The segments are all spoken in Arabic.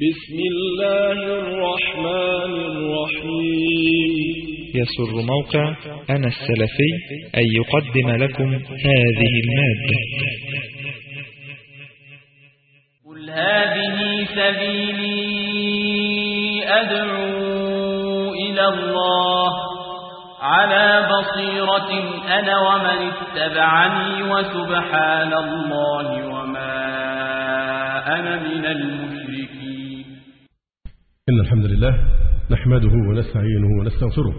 بسم الله الرحمن الرحيم. يسر موقع أنا السلفي أن يقدم لكم هذه المادة. قل هذه سبيلي أدعو إلى الله على بصيرة أنا ومن اتبعني وسبحان الله وما أنا من المشركين. إن الحمد لله نحمده ونستعينه ونستغفره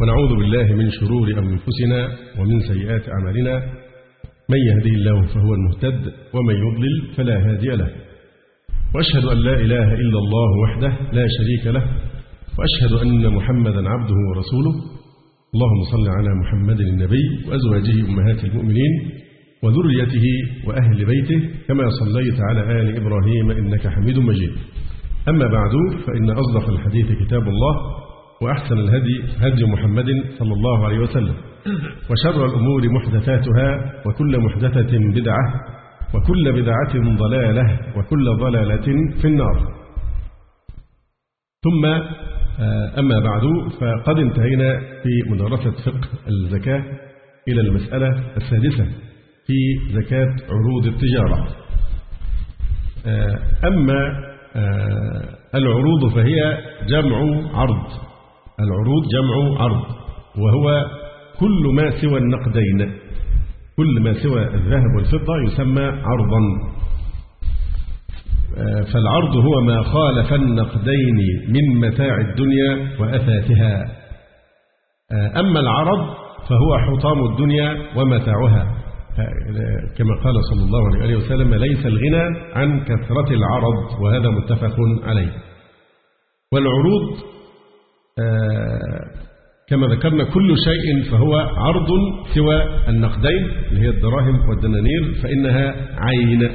ونعوذ بالله من شرور أنفسنا ومن سيئات أعمالنا. من يهديه الله فهو المهتد ومن يضلل فلا هادي له. وأشهد أن لا إله إلا الله وحده لا شريك له وأشهد أن محمدا عبده ورسوله. اللهم صل على محمد النبي وأزواجه أمهات المؤمنين وذريته وأهل بيته كما صليت على آل إبراهيم إنك حميد مجيد. أما بعد فإن أصدق الحديث كتاب الله وأحسن الهدي هدي محمد صلى الله عليه وسلم وشر الأمور محدثاتها وكل محدثة بدعة وكل بدعة ضلالة وكل ضلالة في النار. ثم أما بعد فقد انتهينا في مدرسة فقه الزكاة إلى المسألة السادسة في زكاة عروض التجارة. أما العروض فهي جمع عرض. العروض جمع عرض وهو كل ما سوى النقدين. كل ما سوى الذهب والفضة يسمى عرضا. فالعرض هو ما خالف النقدين من متاع الدنيا وأثاثها. أما العرض فهو حطام الدنيا ومتاعها. كما قال صلى الله عليه وسلم ليس الغنى عن كثرة العرض وهذا متفق عليه. والعروض كما ذكرنا كل شيء فهو عرض سوى النقدين اللي هي الدراهم والدنانير فإنها عين.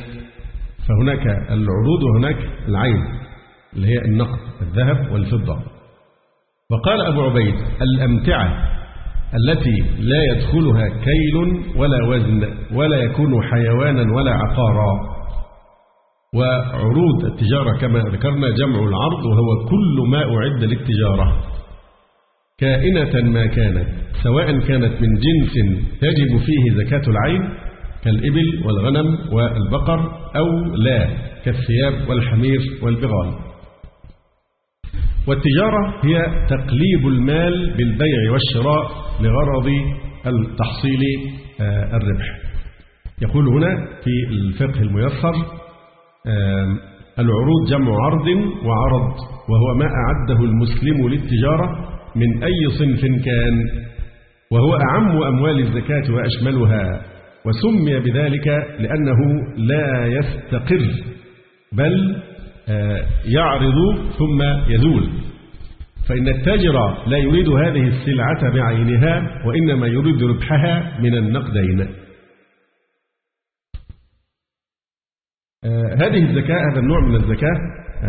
فهناك العروض وهناك العين اللي هي النقد الذهب والفضة. وقال أبو عبيد الأمتعة. التي لا يدخلها كيل ولا وزن ولا يكون حيوانا ولا عقارا. وعروض التجارة كما ذكرنا جمع العرض وهو كل ما أعد للتجارة. كائنة ما كانت سواء كانت من جنس تجب فيه زكاة العين كالإبل والغنم والبقر أو لا كالثياب والحمير والبغال. والتجارة هي تقليب المال بالبيع والشراء لغرض تحصيل الربح. يقول هنا في الفقه الميسر العروض جمع عرض وعرض وهو ما أعده المسلم للتجارة من أي صنف كان وهو أعم أموال الزكاة وأشملها وسمي بذلك لأنه لا يستقر بل يعرض ثم يزول. فإن التاجر لا يريد هذه السلعة بعينها وإنما يريد ربحها من النقدين. هذه الزكاة هذا النوع من الزكاة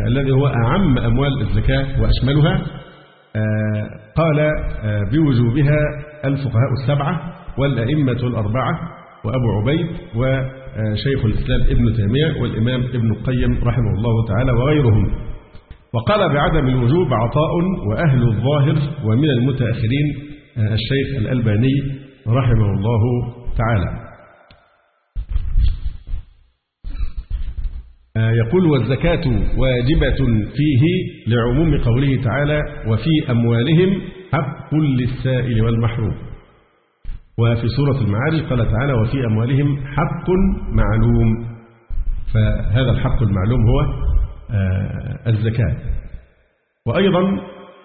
الذي هو أعم أموال الزكاة وأشملها. قال بوجوبها الفقهاء السبعة والأئمة الأربعة وأبو عبيد وشيخ الإسلام ابن تيمية والإمام ابن القيم رحمه الله تعالى وغيرهم. وقال بعدم الوجوب عطاء وأهل الظاهر ومن المتأخرين الشيخ الألباني رحمه الله تعالى. يقول والزكاة واجبة فيه لعموم قوله تعالى وفي أموالهم حق للسائل والمحروم وفي سورة المعارج قال تعالى وفي أموالهم حق معلوم. فهذا الحق المعلوم هو الزكاة. وأيضا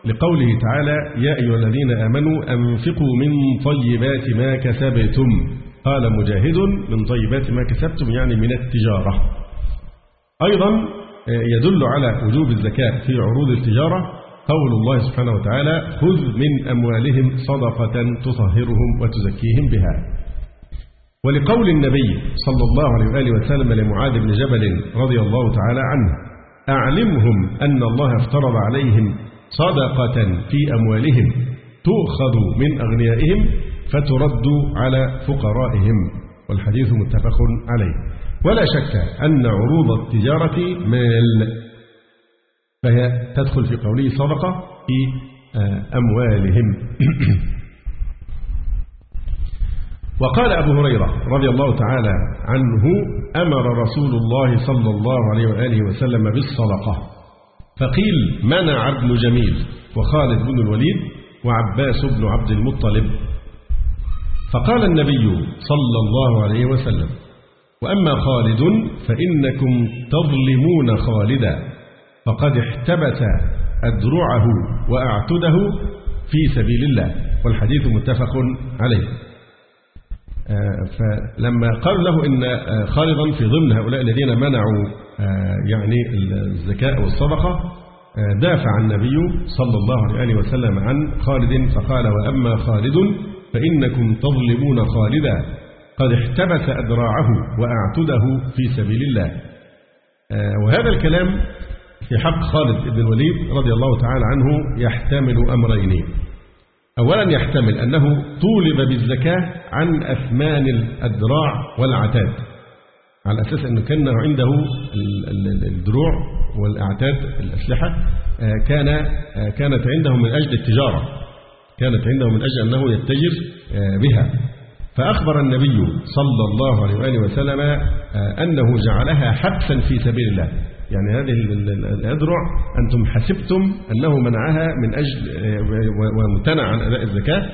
لقوله تعالى يا أيها الذين آمنوا أنفقوا من طيبات ما كسبتم. قال مجاهد من طيبات ما كسبتم يعني من التجارة. أيضا يدل على وجوب الزكاة في عروض التجارة. قول الله سبحانه وتعالى خذ من أموالهم صدقة تطهرهم وتزكيهم بها. ولقول النبي صلى الله عليه وآله وسلم لمعاذ بن جبل رضي الله تعالى عنه أعلمهم أن الله افترض عليهم صدقة في أموالهم تؤخذ من أغنيائهم فترد على فقرائهم. والحديث متفق عليه. ولا شك أن عروض التجارة مال. فهي تدخل في قوله صدقة في آه، أموالهم. وقال أبو هريرة رضي الله تعالى عنه أمر رسول الله صلى الله عليه وآله وسلم بالصدقة. فقيل منع ابن جميل وخالد بن الوليد وعباس بن عبد المطلب. فقال النبي صلى الله عليه وسلم وأما خالد فإنكم تظلمون خالدا. فقد احتبس أدرعه وأعتده في سبيل الله والحديث متفق عليه. آه، فلما قال له إن آه، خالدا في ضمن هؤلاء الذين منعوا آه، يعني الزكاة والصدقة دافع النبي صلى الله عليه وسلم عن خالد فقال وأما خالد فإنكم تظلمون خالدا. قد احتبس أدراعه وأعتده في سبيل الله. وهذا الكلام في حق خالد بن الوليد رضي الله تعالى عنه يحتمل أمرين. أولا يحتمل أنه طولب بالزكاة عن أثمان الأدراع والعتاد على أساس أنه كان عنده الدروع والأعتاد الأسلحة آه، كان آه، كانت عنده من أجل التجارة. كانت عنده من أجل أنه يتجر آه، بها. فأخبر النبي صلى الله عليه وآله وسلم أنه جعلها حبسا في سبيل الله. يعني هذه الأذرع أنتم حسبتم أنه منعها من أجل وامتنع عن أداء الزكاة.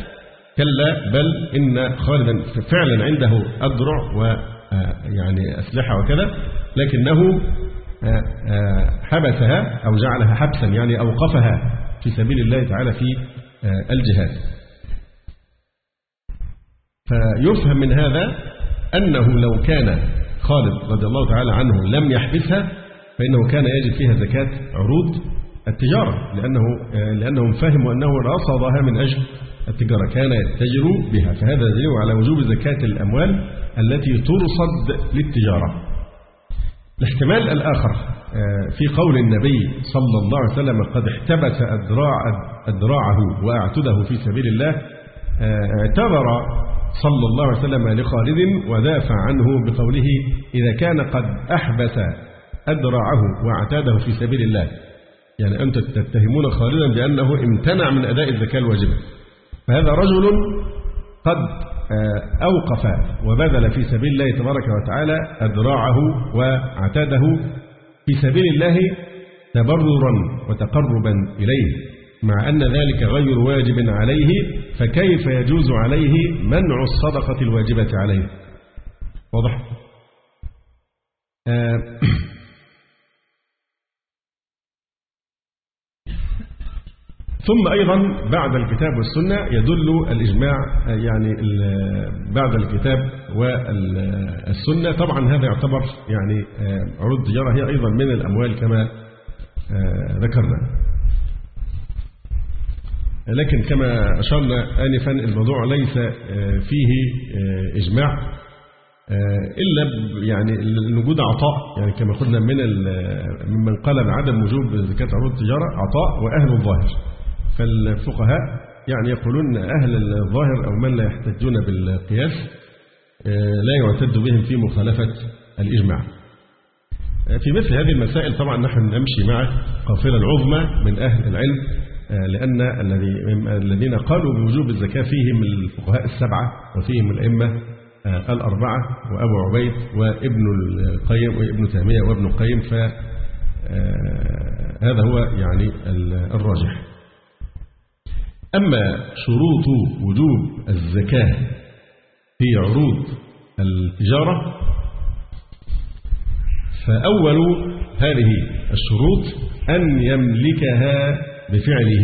كلا بل إن خالدا فعلا عنده أذرع ويعني أسلحة وكذا لكنه حبسها أو جعلها حبسا يعني أوقفها في سبيل الله تعالى في الجهاد. فيفهم من هذا أنه لو كان خالد رضي الله تعالى عنه لم يحبسها فإنه كان يجد فيها زكاة عروض التجارة لأنه لأنهم فهموا أنه رصدها من أجل التجارة كان يتجر بها. فهذا دليل على وجوب زكاة الأموال التي ترصد للتجارة. الاحتمال الآخر آه، في قول النبي صلى الله عليه وسلم قد احتبس أدراع أدراعه وأعتده في سبيل الله. آه، اعتبر صلى الله عليه وسلم لخالد ودافع عنه بقوله إذا كان قد أحبس أدرعه واعتاده في سبيل الله. يعني أنت تتهمون خالدا بأنه امتنع من أداء الزكاة الواجبة. فهذا رجل قد آه، أوقف وبذل في سبيل الله تبارك وتعالى أدراعه واعتاده في سبيل الله تبررا وتقربا إليه. مع أن ذلك غير واجب عليه فكيف يجوز عليه منع الصدقة الواجبة عليه؟ واضح؟ آه ثم أيضا بعد الكتاب والسنة يدل الإجماع يعني بعد الكتاب والسنة. طبعا هذا يعتبر يعني آه، عروض التجارة هي أيضا من الأموال كما آه، ذكرنا. لكن كما أشرنا آنفا الموضوع ليس آه، فيه إجماع إلا يعني لوجود عطاء. يعني كما قلنا من ممن قال بعدم وجوب زكاة عروض التجارة عطاء وأهل الظاهر. فالفقهاء يعني يقولون أهل الظاهر أو من لا يحتجون بالقياس آه، لا يعتد بهم في مخالفة الإجماع. آه، في مثل هذه المسائل طبعا نحن نمشي مع قافلة العظمى من أهل العلم آه، لأن الذين قالوا بوجوب الزكاة فيهم الفقهاء السبعة وفيهم الأئمة الأربعة وأبو عبيد وابن القيم وابن تيمية وابن القيم فهذا هو يعني الراجح. أما شروط وجوب الزكاة في عروض التجارة فأول هذه الشروط أن يملكها بفعله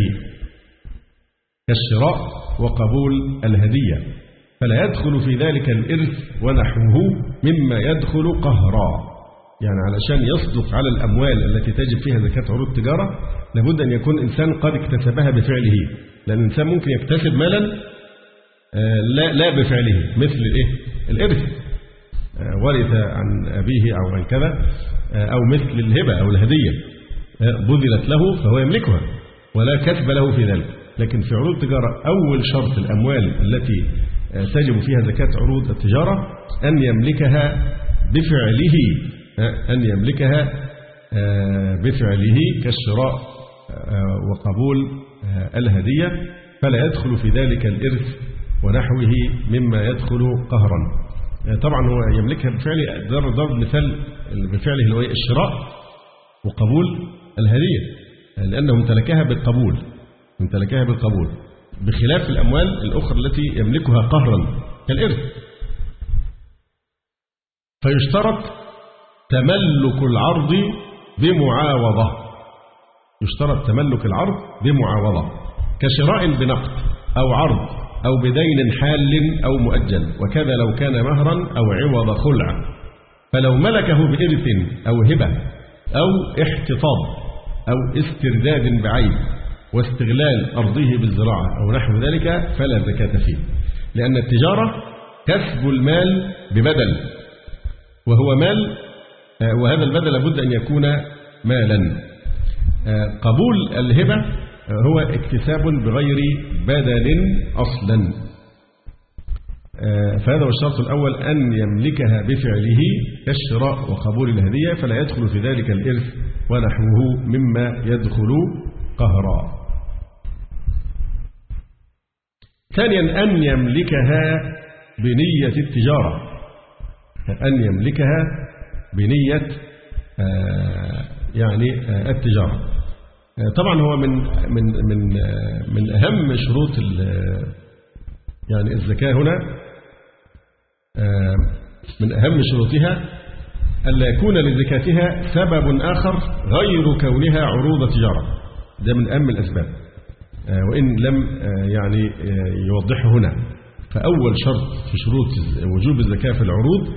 كالشراء وقبول الهدية فلا يدخل في ذلك الإرث ونحوه مما يدخل قهرا. يعني علشان يصدق على الأموال التي تجب فيها زكاة عروض التجارة لابد أن يكون إنسان قد اكتسبها بفعله. لأن الإنسان ممكن يكتسب مالا آه، لا لا بفعله مثل الإيه؟ الإرث آه، ورث عن أبيه أو عن كذا آه، أو مثل الهبة أو الهدية بذلت له فهو يملكها ولا كسب له في ذلك لكن في عروض التجارة أول شرط الأموال التي تجب فيها زكاة عروض التجارة أن يملكها بفعله أن يملكها بفعله كالشراء وقبول الهدية فلا يدخل في ذلك الإرث ونحوه مما يدخل قهرا. طبعا هو يملكها بفعل ضرب مثال بفعله اللي هو إيه؟ الشراء وقبول الهدية. لأنه امتلكها بالقبول امتلكها بالقبول بخلاف الأموال الأخرى التي يملكها قهرا كالإرث. فيشترط تملك العرض بمعاوضة. يشترط تملك العرض بمعاوضة كشراء بنقد أو عرض أو بدين حال أو مؤجل وكذا لو كان مهرا أو عوض خلع فلو ملكه بإرث أو هبة أو احتطاب أو استرداد بعيب واستغلال أرضه بالزراعة أو نحو ذلك فلا زكاة فيه لأن التجارة كسب المال ببدل وهو مال آه، وهذا البدل لابد أن يكون مالا. قبول الهبة آه، هو اكتساب بغير بدل أصلا. فهذا هو الشرط الأول أن يملكها بفعله كالشراء وقبول الهدية فلا يدخل في ذلك الإرث ونحوه مما يدخل قهرا. ثانيا أن يملكها بنية التجارة. أن يملكها بنية آه، يعني آه، التجارة. آه، طبعا هو من من من من أهم شروط يعني الزكاة هنا من أهم شروطها ألا يكون لزكاتها سبب آخر غير كونها عروض تجارة. ده من أهم الأسباب. وإن لم يعني يوضحه هنا. فأول شرط في شروط وجوب الزكاة في العروض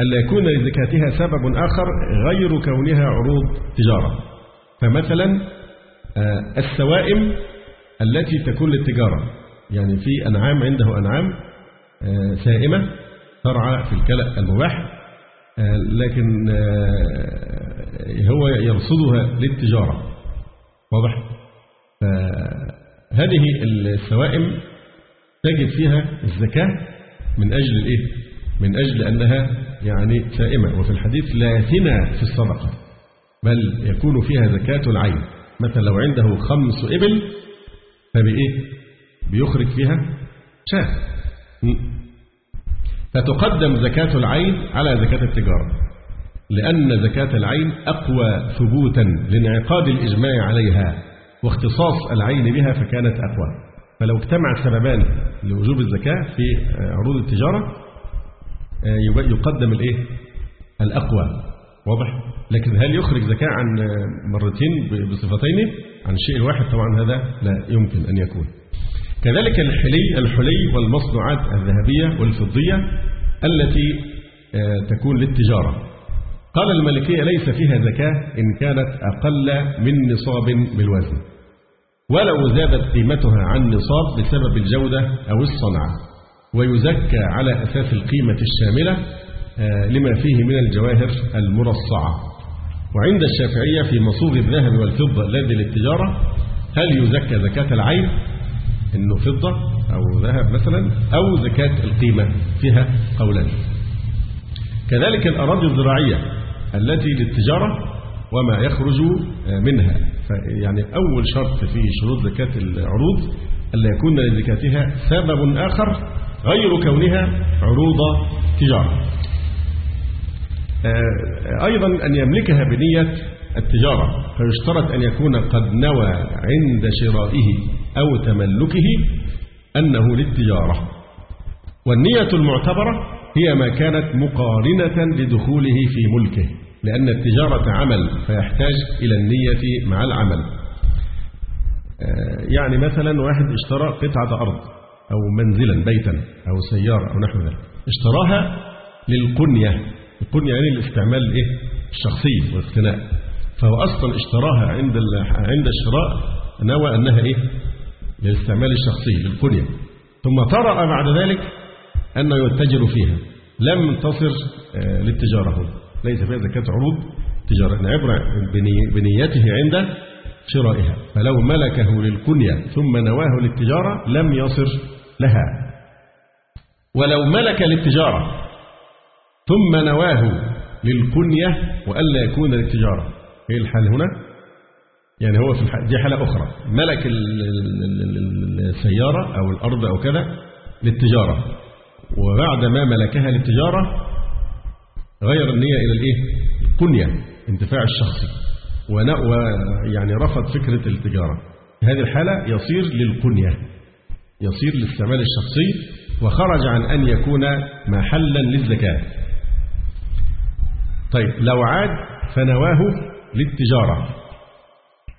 ألا يكون لزكاتها سبب آخر غير كونها عروض تجارة. فمثلا آه، السوائم التي تكون للتجارة. يعني في أنعام عنده أنعام آه، سائمة ترعى في الكلأ المباح آه، لكن هو يرصدها للتجارة. واضح؟ هذه السوائم تجد فيها الزكاة من أجل الإيه؟ من أجل أنها يعني سائمة وفي الحديث لا ثنى في الصدقة بل يكون فيها زكاة العين. مثلا لو عنده خمس إبل فبإيه؟ بيخرج فيها شاة. فتقدم زكاة العين على زكاة التجارة لأن زكاة العين أقوى ثبوتا لانعقاد الإجماع عليها واختصاص العين بها فكانت أقوى. فلو اجتمع سببان لوجوب الزكاة في عروض التجارة يقدم الإيه؟ الأقوى. واضح؟ لكن هل يخرج زكاة عن مرتين بصفتين؟ عن الشيء الواحد طبعا هذا لا يمكن أن يكون. كذلك الحلي الحلي والمصنوعات الذهبية والفضية التي آه، تكون للتجارة. قال الملكية ليس فيها زكاة إن كانت أقل من نصاب بالوزن؟ ولو زادت قيمتها عن نصاب بسبب الجودة أو الصنعة ويزكى على أساس القيمة الشاملة آه، لما فيه من الجواهر المرصعة. وعند الشافعية في مصوغ الذهب والفضة الذي للتجارة هل يزكى زكاة العين؟ إنه فضة أو ذهب مثلا أو زكاة القيمة فيها قولان. كذلك الأراضي الزراعية التي للتجارة وما يخرج منها. يعني أول شرط في شروط زكاة العروض ألا يكون لزكاتها سبب آخر غير كونها عروض تجارة. آه، أيضا أن يملكها بنية التجارة فيشترط أن يكون قد نوى عند شرائه أو تملكه أنه للتجارة. والنية المعتبرة هي ما كانت مقارنة لدخوله في ملكه لأن التجارة عمل فيحتاج إلى النية مع العمل. آه، يعني مثلا واحد اشترى قطعة أرض. أو منزلا بيتا أو سيارة أو نحو ذلك. اشتراها للقنية. القنية يعني الاستعمال إيه؟ الشخصي والاقتناء. فهو أصلا اشتراها عند عند الشراء نوى أنها إيه؟ للاستعمال الشخصي للقنية. ثم طرأ بعد ذلك أنه يتجر فيها. لم تصر آه، للتجارة هنا. ليس فيها زكاة عروض تجارة. عبرة بنيته عند شرائها. فلو ملكه للقنية ثم نواه للتجارة لم يصر لها. ولو ملك للتجارة ثم نواه للكنية وألا يكون للتجارة. إيه الحال هنا؟ يعني هو في الح... دي حالة أخرى. ملك ال- ال- ال- ال- السيارة أو الأرض أو كذا للتجارة. وبعد ما ملكها للتجارة غير النية إلى الإيه؟ القنية انتفاع الشخصي. ون- ويعني رفض فكرة التجارة. في هذه الحالة يصير للقنية يصير للاستعمال الشخصي وخرج عن أن يكون محلا للزكاة. طيب لو عاد فنواه للتجارة.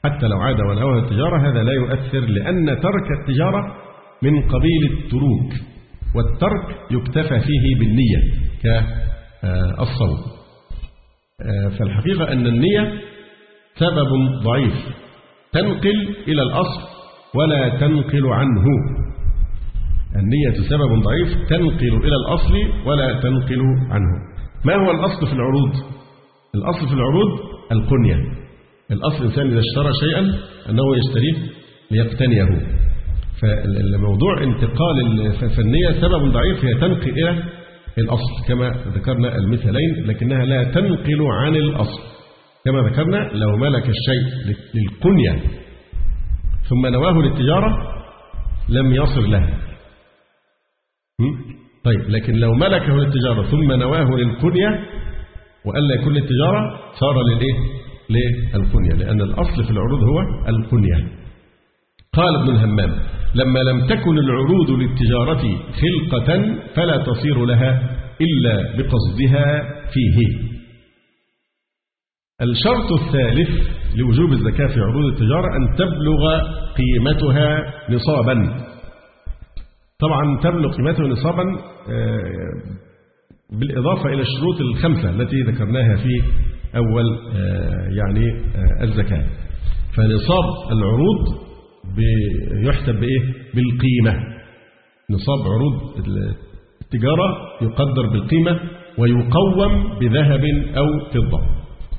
حتى لو عاد ونواه للتجارة هذا لا يؤثر لأن ترك التجارة من قبيل التروك والترك يكتفى فيه بالنية كالصوم فالحقيقة أن النية سبب ضعيف. تنقل إلى الأصل ولا تنقل عنه. النية سبب ضعيف تنقل إلى الأصل ولا تنقل عنه. ما هو الأصل في العروض؟ الأصل في العروض القنية. الأصل الإنسان إذا اشترى شيئا أنه يشتريه ليقتنيه. فالموضوع انتقال فالنية سبب ضعيف هي تنقل إلى الأصل كما ذكرنا المثالين لكنها لا تنقل عن الأصل. كما ذكرنا لو ملك الشيء للقنية ثم نواه للتجارة لم يصل لها طيب لكن لو ملكه للتجارة ثم نواه للقنية وألا يكون للتجارة صار للإيه؟ للقنية لأن الأصل في العروض هو القنية قال ابن الهمام لما لم تكن العروض للتجارة خلقة فلا تصير لها إلا بقصدها فيه. الشرط الثالث لوجوب الزكاة في عروض التجارة أن تبلغ قيمتها نصابا. طبعا تبلغ قيمتها نصابا بالإضافة إلى الشروط الخمسة التي ذكرناها في أول يعني الزكاة. فنصاب العروض يحسب بإيه؟ بالقيمة. نصاب عروض التجارة يقدر بالقيمة ويقوم بذهب أو فضة.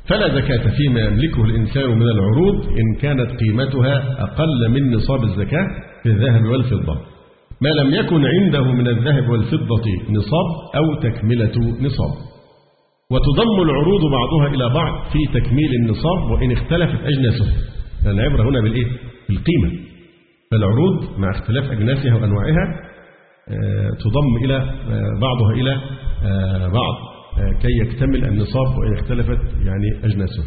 فلا زكاة فيما يملكه الإنسان من العروض إن كانت قيمتها أقل من نصاب الزكاة في الذهب والفضة. ما لم يكن عنده من الذهب والفضة نصاب أو تكملة نصاب. وتضم العروض بعضها إلى بعض في تكميل النصاب وإن اختلفت أجناسه. العبرة هنا بالإيه؟ بالقيمة. فالعروض مع اختلاف أجناسها وأنواعها تضم إلى بعضها إلى بعض كي يكتمل النصاب وإن اختلفت يعني أجناسه.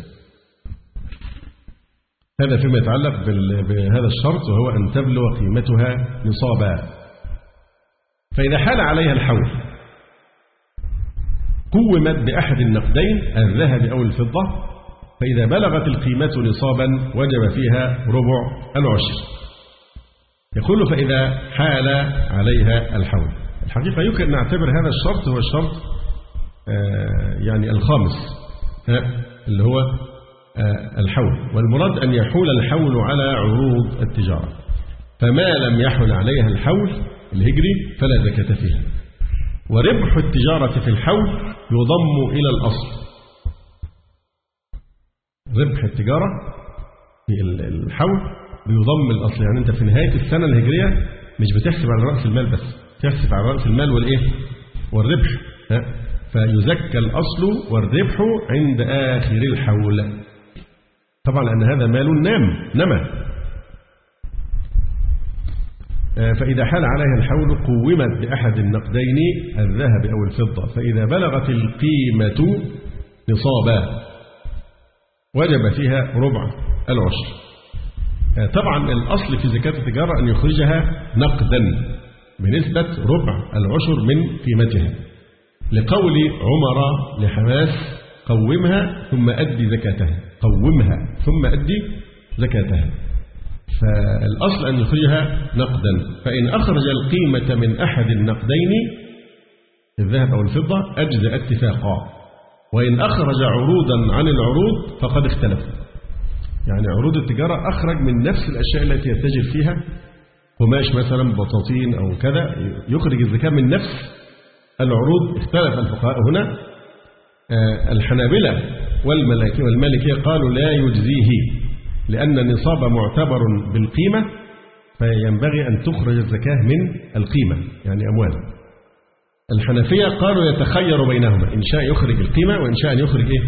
هذا فيما يتعلق بهذا الشرط وهو أن تبلغ قيمتها نصابا. فإذا حال عليها الحول قومت بأحد النقدين الذهب أو الفضة فإذا بلغت القيمة نصابا وجب فيها ربع العشر. يقول فإذا حال عليها الحول. الحقيقة يمكن نعتبر هذا الشرط هو الشرط يعني الخامس اللي هو الحول. والمراد أن يحول الحول على عروض التجارة. فما لم يحل عليها الحول الهجري فلا زكاة فيها. وربح التجارة في الحول يضم إلى الأصل. ربح التجارة في الحول بيضم الأصل. يعني أنت في نهاية السنة الهجرية مش بتحسب على رأس المال بس تحسب على رأس المال والإيه؟ والربح. ها؟ فيزكى الأصل والربح عند آخر الحول. طبعا لأن هذا مال نام نمى فإذا حال عليها الحول قومت بأحد النقدين الذهب أو الفضة. فإذا بلغت القيمة نصابا وجب فيها ربع العشر. طبعا الأصل في زكاة التجارة أن يخرجها نقدا بنسبة ربع العشر من قيمتها. لقول عمر لحماس قومها ثم أدي زكاتها. قومها ثم أدي زكاتها. فالأصل أن يخرجها نقدا. فإن أخرج القيمة من أحد النقدين الذهب أو الفضة أجزأ اتفاقا. وإن أخرج عروضا عن العروض فقد اختلف. يعني عروض التجارة أخرج من نفس الأشياء التي يتجر فيها قماش مثلا بطاطين أو كذا يخرج الزكاة من نفس العروض. اختلف الفقهاء هنا. الحنابلة والمالكية والمالكية قالوا لا يجزيه. لأن النصاب معتبر بالقيمة فينبغي أن تخرج الزكاة من القيمة يعني أموال الحنفية قالوا يتخير بينهما إن شاء يخرج القيمة وإن شاء يخرج إيه؟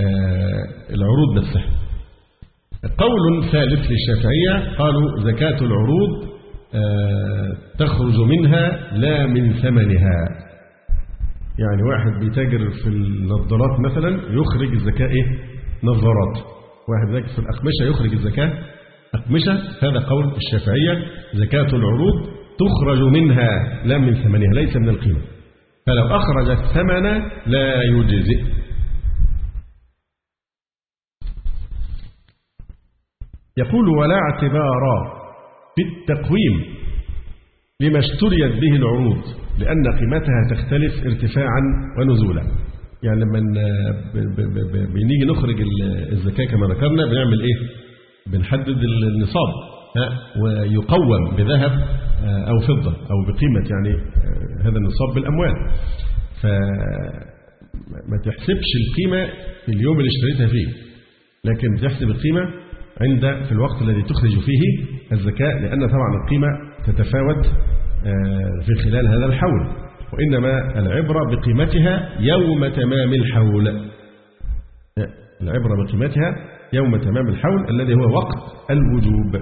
آه، العروض نفسها قول ثالث للشافعية قالوا زكاة العروض آه، تخرج منها لا من ثمنها يعني واحد بيتاجر في النظارات مثلا يخرج الزكاة إيه؟ نظارات واحد بيتاجر في الأقمشة يخرج الزكاة. أقمشة هذا قول الشافعية. زكاة العروض تخرج منها لا من ثمنها ليس من القيمة. فلو أخرج الثمن لا يجزئ. يقول ولا اعتبار في التقويم لما اشتريت به العروض لأن قيمتها تختلف ارتفاعا ونزولا. يعني لما بنيجي نخرج الزكاة كما ذكرنا بنعمل إيه؟ بنحدد النصاب ويقوم بذهب أو فضة أو بقيمة يعني هذا النصاب بالأموال. فما تحسبش القيمة في اليوم اللي اشتريتها فيه لكن تحسب القيمة عند في الوقت الذي تخرج فيه الزكاة لأن طبعا القيمة تتفاوت آه، في خلال هذا الحول. وإنما العبرة بقيمتها يوم تمام الحول. العبرة بقيمتها يوم تمام الحول الذي هو وقت الوجوب.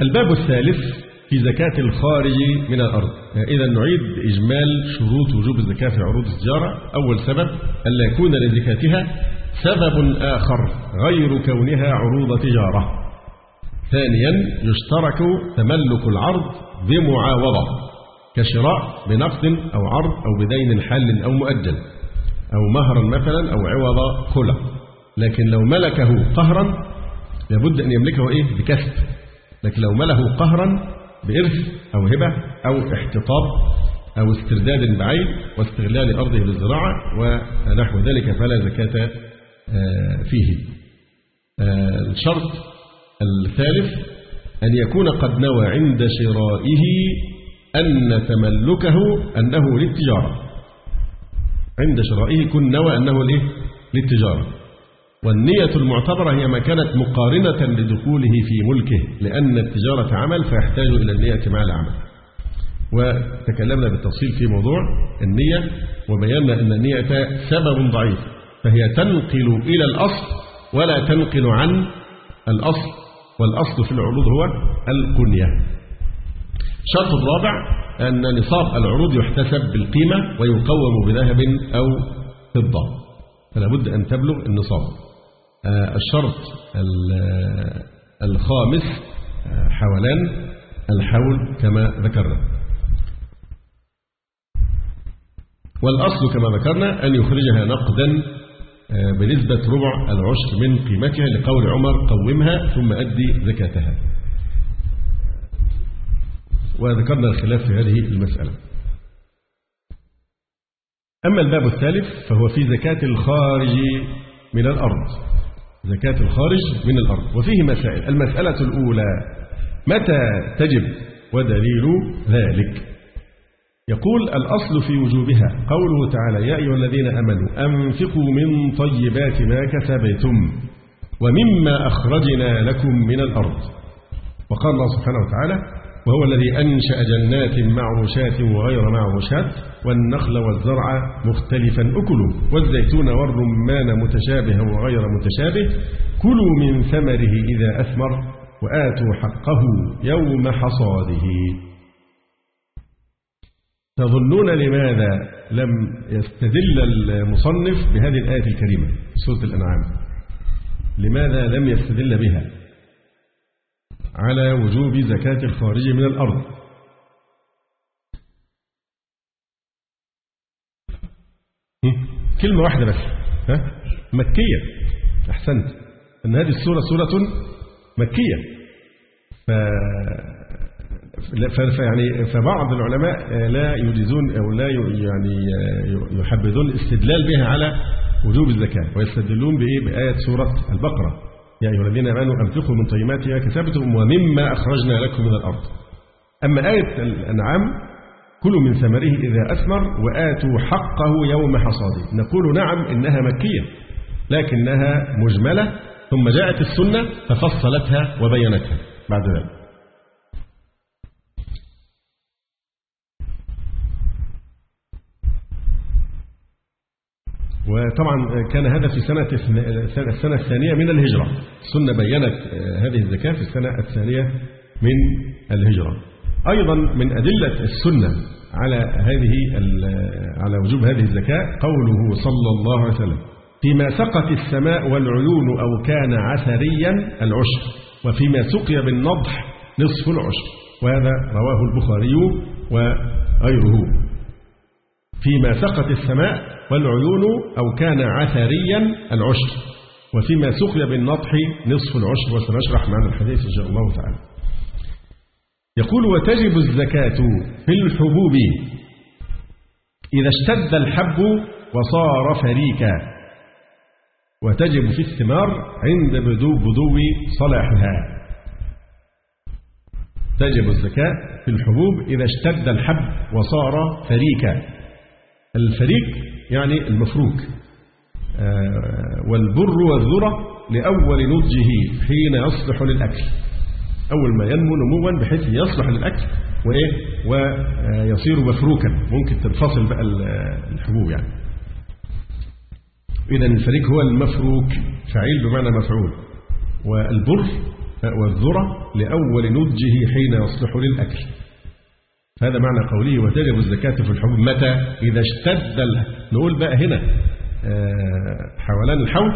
الباب الثالث في زكاة الخارج من الأرض. إذا نعيد إجمال شروط وجوب الزكاة في عروض التجارة. أول سبب ألا يكون لزكاتها سبب آخر غير كونها عروض تجارة. ثانيا يشترك تملك العرض بمعاوضة كشراء بنقد أو عرض أو بدين حل أو مؤجل أو مهرا مثلا أو عوض خلع لكن لو ملكه قهرا لابد أن يملكه إيه؟ بكسب. لكن لو مله قهرا بإرث أو هبة أو احتطاب أو استرداد بعين واستغلال أرضه للزراعة ونحو ذلك فلا زكاة آه، فيه. آه، الشرط الثالث أن يكون قد نوى عند شرائه أن تملكه أنه للتجارة. عند شرائه يكون نوى أنه للتجارة. والنية المعتبرة هي ما كانت مقارنة لدخوله في ملكه لأن التجارة عمل فيحتاج إلى النية مع العمل. وتكلمنا بالتفصيل في موضوع النية وبينا أن النية سبب ضعيف فهي تنقل إلى الأصل ولا تنقل عن الأصل. والأصل في العروض هو القنية الشرط الرابع أن نصاب العروض يحتسب بالقيمة ويقوم بذهب أو فضة. فلا بد أن تبلغ النصاب. آه، الشرط الخامس آه، حولان الحول كما ذكرنا. والأصل كما ذكرنا أن يخرجها نقدا بنسبة ربع العشر من قيمتها لقول عمر قومها ثم أدي زكاتها. وذكرنا الخلاف في هذه المسألة. أما الباب الثالث فهو في زكاة الخارج من الأرض. زكاة الخارج من الأرض. وفيه مسائل. المسألة الأولى متى تجب؟ ودليل ذلك. يقول الأصل في وجوبها قوله تعالى يا أيها الذين أمنوا أنفقوا من طيبات ما كسبتم ومما أخرجنا لكم من الأرض. وقال الله سبحانه وتعالى وهو الذي أنشأ جنات معروشات وغير معروشات والنخل والزرع مختلفا أكله والزيتون والرمان متشابها وغير متشابه كلوا من ثمره إذا أثمر وآتوا حقه يوم حصاده. تظنون لماذا لم يستدل المصنف بهذه الآية الكريمة سورة الأنعام؟ لماذا لم يستدل بها؟ على وجوب زكاة الخارج من الأرض. كلمة واحدة بس. ها؟ مكية. أحسنت. أن هذه السورة سورة مكية. ف... فيعني فبعض العلماء لا يجيزون أو لا يعني يحبذون الاستدلال بها على وجوب الزكاة ويستدلون بإيه بآية سورة البقرة. يا أيها الذين آمنوا أنفقوا من طيبات ما كسبتم ومما أخرجنا لكم من الأرض. أما آية الأنعام كلوا من ثمره إذا أثمر وآتوا حقه يوم حصاده. نقول نعم إنها مكية لكنها مجملة ثم جاءت السنة ففصلتها وبينتها. بعد ذلك. وطبعا كان هذا في سنة السنة الثانية من الهجرة. السنة بينت هذه الزكاة في السنة الثانية من الهجرة. أيضا من أدلة السنة على هذه على وجوب هذه الزكاة قوله صلى الله عليه وسلم فيما سقت السماء والعيون أو كان عثريا العشر وفيما سقي بالنضح نصف العشر وهذا رواه البخاري وغيره. فيما سقت السماء والعيون أو كان عثريا العشر وفيما سقي بالنضح نصف العشر وسنشرح معنى الحديث إن شاء الله تعالى. يقول وتجب الزكاة في الحبوب إذا اشتد الحب وصار فريكا. وتجب في الثمار عند بدو بدو صلاحها. تجب الزكاة في الحبوب إذا اشتد الحب وصار فريكا. الفريك يعني المفروك. والبر والذرة لأول نضجه حين يصلح للأكل. أول ما ينمو نموا بحيث يصلح للأكل وإيه؟ ويصير مفروكا. ممكن تنفصل بقى الحبوب يعني. إذا الفريك هو المفروك فعيل بمعنى مفعول. والبر والذرة لأول نضجه حين يصلح للأكل. هذا معنى قوله وتجب الزكاة في الحبوب متى؟ إذا اشتد نقول بقى هنا. حولان الحول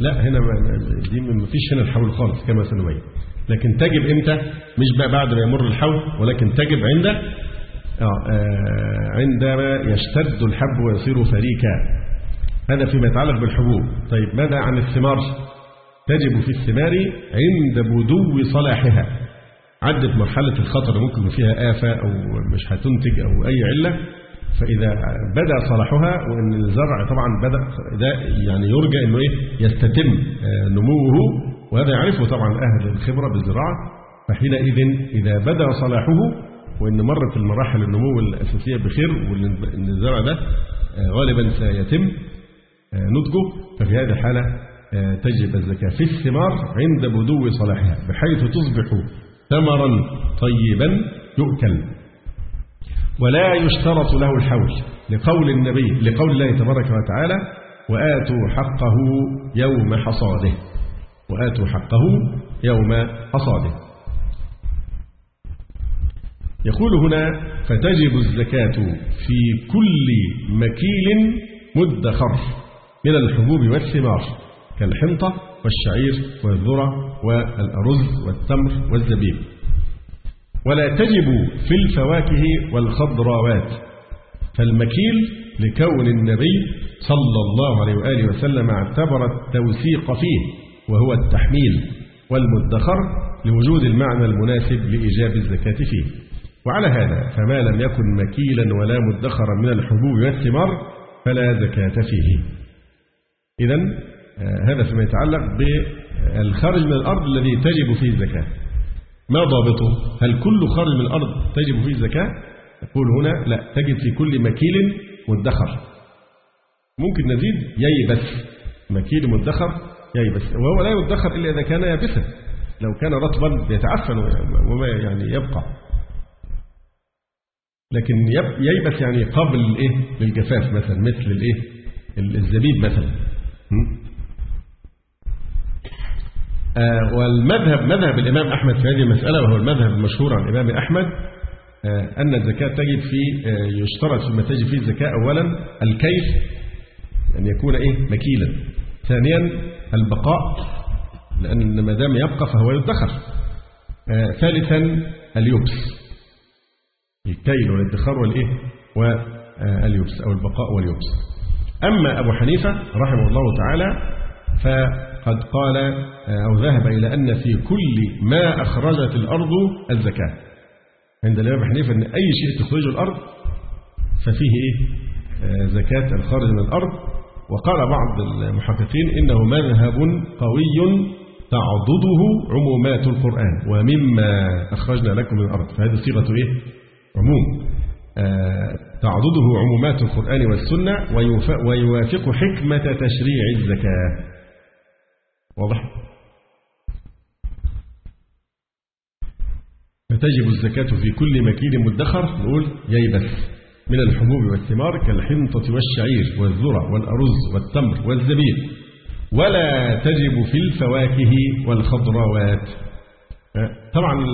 لا هنا دي ما فيش هنا الحول خالص كما سنبين. لكن تجب إمتى؟ مش بقى بعد ما يمر الحول ولكن تجب عند آه عندما يشتد الحب ويصير فريكا. هذا فيما يتعلق بالحبوب. طيب ماذا عن الثمار؟ تجب في الثمار عند بدو صلاحها. عدت مرحلة الخطر ممكن فيها آفة أو مش هتنتج أو أي علة فإذا بدأ صلاحها وإن الزرع طبعا بدأ ده يعني يرجى إنه إيه؟ يستتم نموه وهذا يعرفه طبعا أهل الخبرة بالزراعة. فحينئذ إذا بدأ صلاحه وإن مرت المراحل النمو الأساسية بخير وإن الزرع ده غالبا سيتم نضجه ففي هذه الحالة تجب الزكاة في الثمار عند بدو صلاحها بحيث تصبح ثمرا طيبا يؤكل. ولا يشترط له الحول لقول النبي لقول الله تبارك وتعالى وآتوا حقه يوم حصاده. وآتوا حقه يوم حصاده. يقول هنا فتجب الزكاة في كل مكيل مدخر من الحبوب والثمار كالحنطة والشعير والذرة والأرز والتمر والزبيب. ولا تجب في الفواكه والخضراوات فالمكيل لكون النبي صلى الله عليه وآله وسلم اعتبر التوثيق فيه وهو التحميل والمدخر لوجود المعنى المناسب لإيجاب الزكاة فيه. وعلى هذا فما لم يكن مكيلا ولا مدخرا من الحبوب والثمار فلا زكاة فيه. إذا هذا فيما يتعلق بالخارج من الأرض الذي تجب فيه الزكاة. ما ضابطه؟ هل كل خارج من الأرض تجب فيه الزكاة؟ يقول هنا لا تجب في كل مكيل مدخر. ممكن نزيد؟ ييبس. مكيل مدخر ييبس. وهو لا يدخر إلا إذا كان يابسا. لو كان رطبا يتعفن وما يعني يبقى. لكن ييبس يعني قبل الإيه؟ للجفاف مثلا مثل الإيه؟ الزبيب مثلا. آه والمذهب مذهب الإمام أحمد في هذه المسألة وهو المذهب المشهور عن الإمام أحمد آه أن الزكاة تجب في آه يشترط فيما تجب فيه الزكاة أولا الكيف أن يكون إيه؟ مكيلا. ثانيا البقاء لأن ما دام يبقى فهو يدخر. ثالثا اليبس. الكيل والادخار والإيه؟ واليبس أو البقاء واليبس. أما أبو حنيفة رحمه الله تعالى فقد قال أو ذهب إلى أن في كل ما أخرجت الأرض الزكاة. عند الإمام حنيفة أن أي شيء تخرجه الأرض ففيه إيه؟ زكاة الخارج من الأرض. وقال بعض المحققين إنه مذهب قوي تعضده عمومات القرآن ومما أخرجنا لكم من الأرض. فهذه صيغة إيه؟ عموم. تعضده عمومات القرآن والسنة ويوافق حكمة تشريع الزكاة. واضح؟ فتجب الزكاة في كل مكيل مدخر نقول ييبس من الحبوب والثمار كالحنطة والشعير والذرة والأرز والتمر والزبيب. ولا تجب في الفواكه والخضروات. طبعا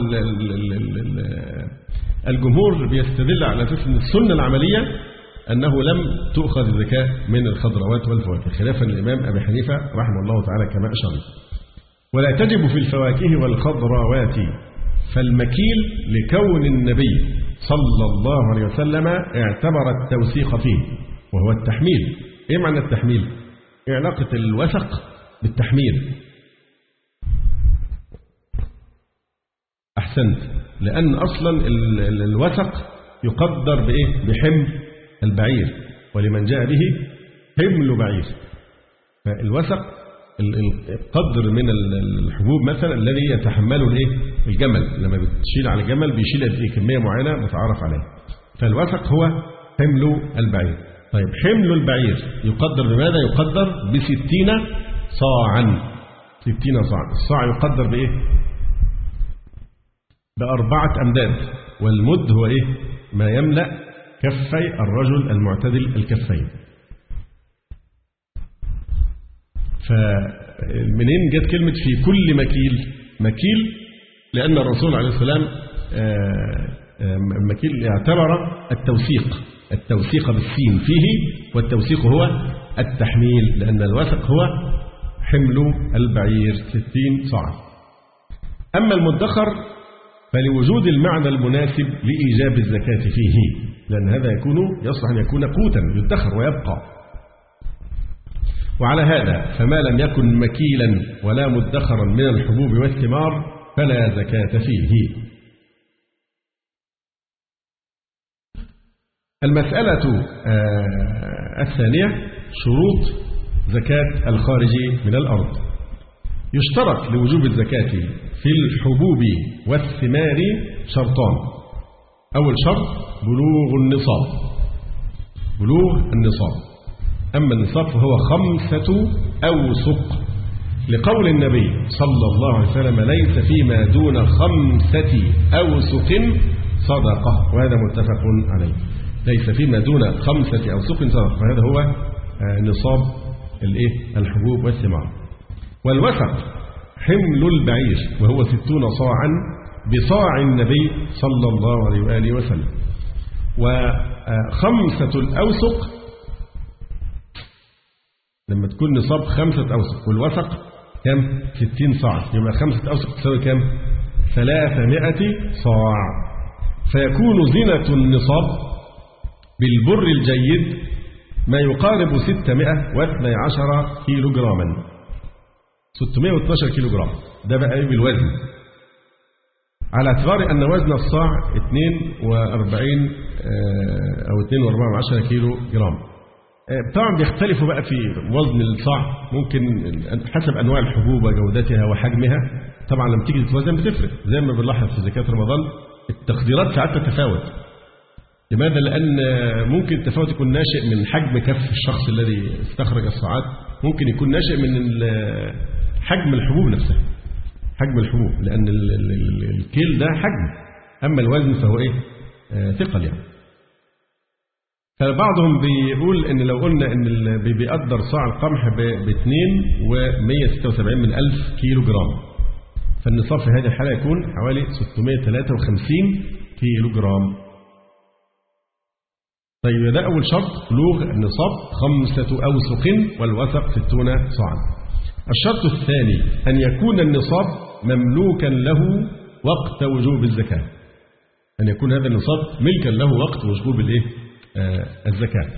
الجمهور بيستدل على أساس السنة العملية أنه لم تؤخذ الزكاة من الخضروات والفواكه خلافا للإمام أبي حنيفة رحمه الله تعالى كما أشار. ولا تجب في الفواكه والخضروات فالمكيل لكون النبي صلى الله عليه وسلم اعتبر التوثيق فيه وهو التحميل. إيه معنى التحميل؟ علاقة الوثق بالتحميل. أحسنت لأن أصلا الوثق يقدر بإيه؟ بحمل البعير ولمن جاء به حمل بعير. فالوثق القدر من الحبوب مثلا الذي يتحمله الايه؟ الجمل. لما بتشيل على الجمل بيشيل قد إيه؟ كمية معينة متعارف عليها. فالوثق هو حمل البعير. طيب حمل البعير يقدر بماذا؟ يقدر بستين صاعا. ستين صاعا الصاع يقدر بإيه؟ بأربعة أمداد. والمد هو إيه؟ ما يملأ كفي الرجل المعتدل الكفين. فمنين جت كلمة في كل مكيل؟ مكيل لأن الرسول عليه السلام آه، آه، مكيل اعتبر التوثيق التوثيق بالسين فيه والتوثيق هو التحميل لأن الوثق هو حمل البعير ستين صاع أما المدخر فلوجود المعنى المناسب لإيجاب الزكاة فيه لأن هذا يكون يصلح أن يكون قوتا يدخر ويبقى. وعلى هذا فما لم يكن مكيلا ولا مدخرا من الحبوب والثمار فلا زكاة فيه. المسألة آه، الثانية شروط زكاة الخارج من الأرض. يشترط لوجوب الزكاة في الحبوب والثمار شرطان. أول شرط بلوغ النصاب. بلوغ النصاب. أما النصاب فهو خمسة أوسق لقول النبي صلى الله عليه وسلم ليس فيما دون خمسة أوسق صدقة. وهذا متفق عليه. ليس فيما دون خمسة أوسق صدقة. فهذا هو آه، نصاب الإيه؟ الحبوب والثمار. والوسق حمل البعير وهو ستون صاعا بصاع النبي صلى الله عليه وآله وسلم وخمسة الأوسق لما تكون نصاب خمسة أوسق والوسق كم؟ 60 صاع يبقى خمسة أوسق تساوي كم؟ 300 صاع فيكون زنة النصاب بالبر الجيد ما يقارب 612 كيلو جراما 612 كيلو جرام ده بقى إيه بالوزن على اعتبار أن وزن الصاع 42 آه، أو 2.4 كيلو جرام طبعا بيختلفوا بقى في وزن الصاع. ممكن حسب أنواع الحبوب وجودتها وحجمها. طبعا لما تيجي تتوزن بتفرق. زي ما بنلاحظ في زكاة رمضان التقديرات ساعات تتفاوت. لماذا؟ لأن ممكن التفاوت يكون ناشئ من حجم كف الشخص الذي استخرج الصاعات ممكن يكون ناشئ من حجم الحبوب نفسها. حجم الحبوب لأن الكيل ده حجم. أما الوزن فهو إيه؟ آه، ثقل يعني. فبعضهم بيقول إن لو قلنا إن بيقدر صاع القمح ب 2 و176 من 1000 كيلو جرام فالنصاب في هذه الحالة يكون حوالي 653 كيلو جرام طيب ده أول شرط بلوغ النصاب خمسة أوسق والوثق ستون صاعا الشرط الثاني أن يكون النصاب مملوكا له وقت وجوب الزكاة. أن يكون هذا النصاب ملكا له وقت وجوب الإيه؟ آه، الزكاة.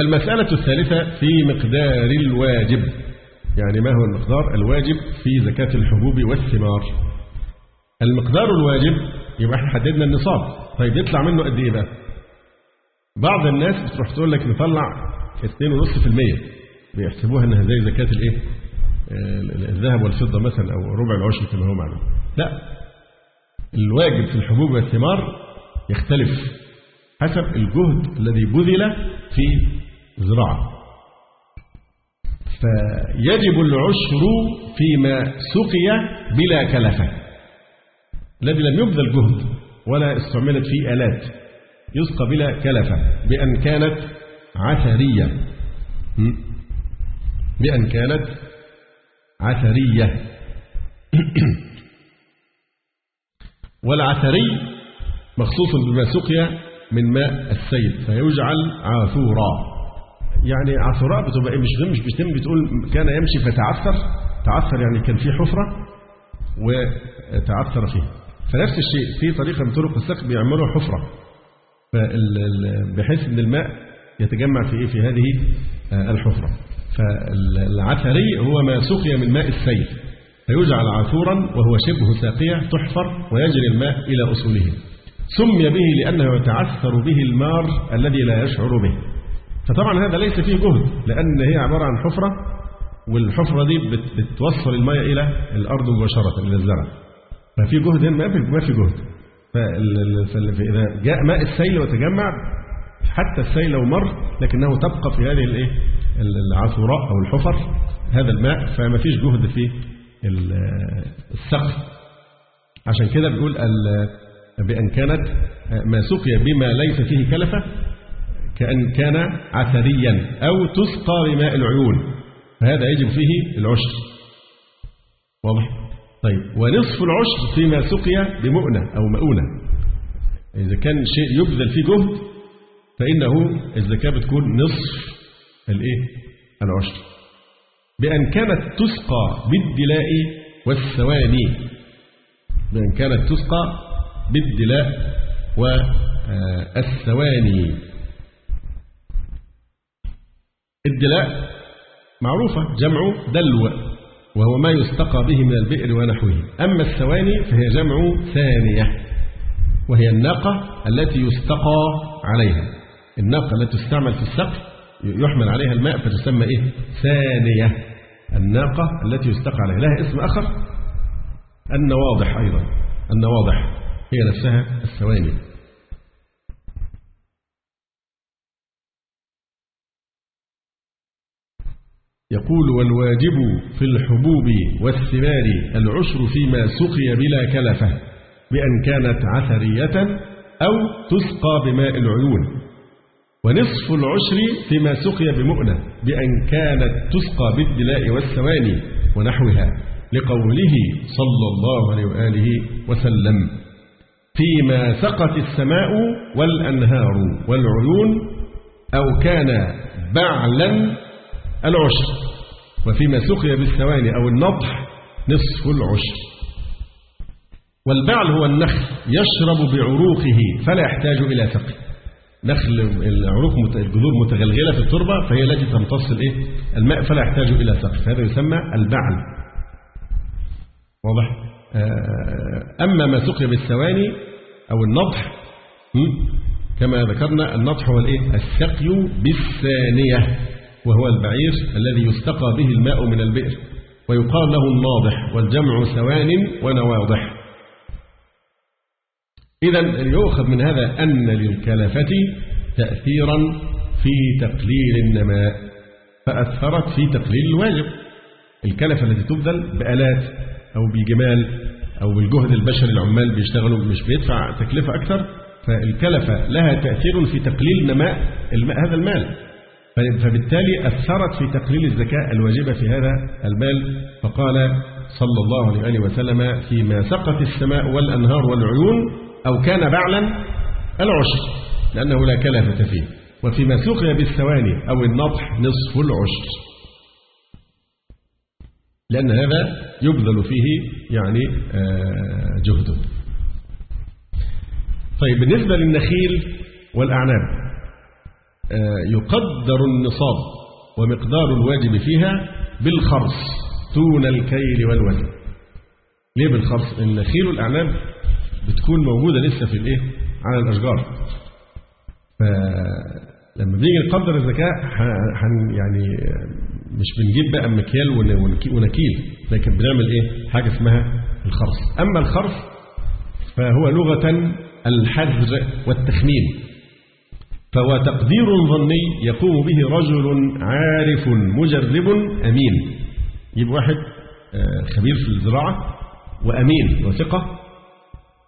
المسألة الثالثة في مقدار الواجب. يعني ما هو المقدار الواجب في زكاة الحبوب والثمار؟ المقدار الواجب يبقى إحنا حددنا النصاب. طيب يطلع منه قد إيه بقى؟ بعض الناس بتروح تقول لك نطلع 2.5% بيحسبوها إنها زي زكاة الإيه؟ آه، الذهب والفضة مثلا أو ربع العشر كما هو معلوم. لا. الواجب في الحبوب والثمار يختلف حسب الجهد الذي بذل في زراعة. فيجب العشر فيما سقي بلا كلفة. الذي لم يبذل جهد ولا استعملت فيه آلات يسقى بلا كلفة بأن كانت عثرية. بأن كانت عثرية. والعثري مخصوص بما سقي من ماء السيل فيجعل عاثورا. يعني عثراء بتبقى؟ مش مش بتم بتقول كان يمشي فتعثر. تعثر يعني كان في حفرة وتعثر فيها. فنفس الشيء في طريقة من طرق السقي بيعملوا حفرة. بحيث إن الماء يتجمع في إيه؟ في هذه آه، الحفرة. فالعثري هو ما سقي من ماء السيل. فيجعل عثورا وهو شبه ساقية تحفر ويجري الماء إلى أصوله. سمي به لأنه يتعثر به المار الذي لا يشعر به. فطبعا هذا ليس فيه جهد لأن هي عبارة عن حفرة والحفرة دي بتوصل الماء إلى الأرض مباشرة إلى الزرع. ففي جهد هنا؟ ما في جهد. فإذا جاء ماء السيل وتجمع حتى السيل لو مر لكنه تبقى في هذه الإيه؟ العثراء أو الحفر هذا الماء فما فيش جهد في السقف. عشان كده بيقول بأن كانت ما سقي بما ليس فيه كلفة كأن كان عثريا أو تسقى بماء العيون فهذا يجب فيه العشر. واضح؟ طيب ونصف العشر فيما سقي بمؤنة أو مؤونة. إذا كان شيء يبذل فيه جهد فإنه الزكاة بتكون نصف الإيه؟ العشر. بأن كانت تسقى بالدلاء والثواني. بأن كانت تسقى بالدلاء والثواني. الدلاء معروفة جمع دلو وهو ما يستقى به من البئر ونحوه. أما الثواني فهي جمع ثانية وهي الناقة التي يستقى عليها. الناقة التي تستعمل في السقف يحمل عليها الماء فتسمى إيه؟ ثانية. الناقة التي يستقى عليها. لها اسم آخر؟ النواضح أيضا. النواضح هي نفسها الثواني. يقول والواجب في الحبوب والثمار العشر فيما سقي بلا كلفة بأن كانت عثرية أو تسقى بماء العيون. ونصف العشر فيما سقي بمؤنة بأن كانت تسقى بالدلاء والثواني ونحوها لقوله صلى الله عليه وآله وسلم فيما سقت السماء والأنهار والعيون أو كان بعلا العشر وفيما سقي بالثواني أو النضح نصف العشر والبعل هو النخل يشرب بعروقه فلا يحتاج إلى سقي نخل العروق الجذور متغلغلة في التربة فهي التي تمتص الإيه؟ الماء فلا يحتاج إلى سقي فهذا يسمى البعل. واضح؟ آه، أما ما سقي بالثواني أو النضح كما ذكرنا النضح هو الإيه؟ السقي بالثانية. وهو البعير الذي يستقى به الماء من البئر ويقال له الناضح والجمع ثوان ونواضح. إذا يؤخذ من هذا أن للكلفة تأثيرا في تقليل النماء فأثرت في تقليل الواجب. الكلفة التي تبذل بآلات أو بالجمال أو بالجهد البشري العمال بيشتغلوا مش بيدفع تكلفة أكثر فالكلفة لها تأثير في تقليل نماء هذا المال. فبالتالي أثرت في تقليل الزكاة الواجبة في هذا المال. فقال صلى الله عليه وسلم فيما سقت السماء والأنهار والعيون أو كان بعلا العشر لأنه لا كلفة فيه. وفيما سقي بالثواني أو النضح نصف العشر لأن هذا يبذل فيه يعني آه، جهد طيب بالنسبة للنخيل والأعناب يقدر النصاب ومقدار الواجب فيها بالخرص دون الكيل والوزن ليه بالخرص؟ النخيل والأعناب بتكون موجودة لسه في الإيه؟ على الأشجار. فلما بنيجي نقدر الزكاة حن يعني مش بنجيب بقى مكيال ونكيل لكن بنعمل إيه؟ حاجة اسمها الخرص. أما الخرص فهو لغة الحذر والتخمين. فهو تقدير ظني يقوم به رجل عارف مجرب أمين. يبقى واحد آه، خبير في الزراعة وأمين وثقة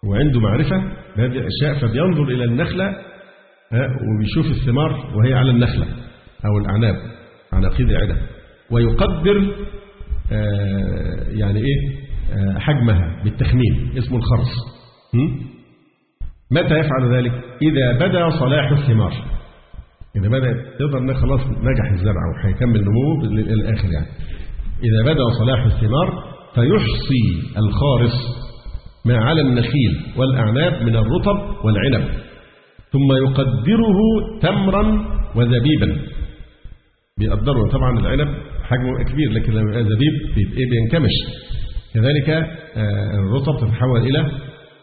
وعنده معرفة بهذه الأشياء فبينظر إلى النخلة آه، وبيشوف الثمار وهي على النخلة أو الأعناب عناقيد العنب ويقدر آه، يعني إيه حجمها بالتخمين اسمه الخرص? متى يفعل ذلك؟ إذا بدا صلاح الثمار إذا بدا تقدر خلاص نجح الزرع وهيكمل نموه للآخر يعني إذا بدا صلاح الثمار فيحصي الخارص ما على النخيل والأعناب من الرطب والعنب ثم يقدره تمرا وزبيبا بيقدروا طبعا العنب حجمه كبير لكن لما يبقى زبيب؟ بينكمش كذلك آه، الرطب تتحول إلى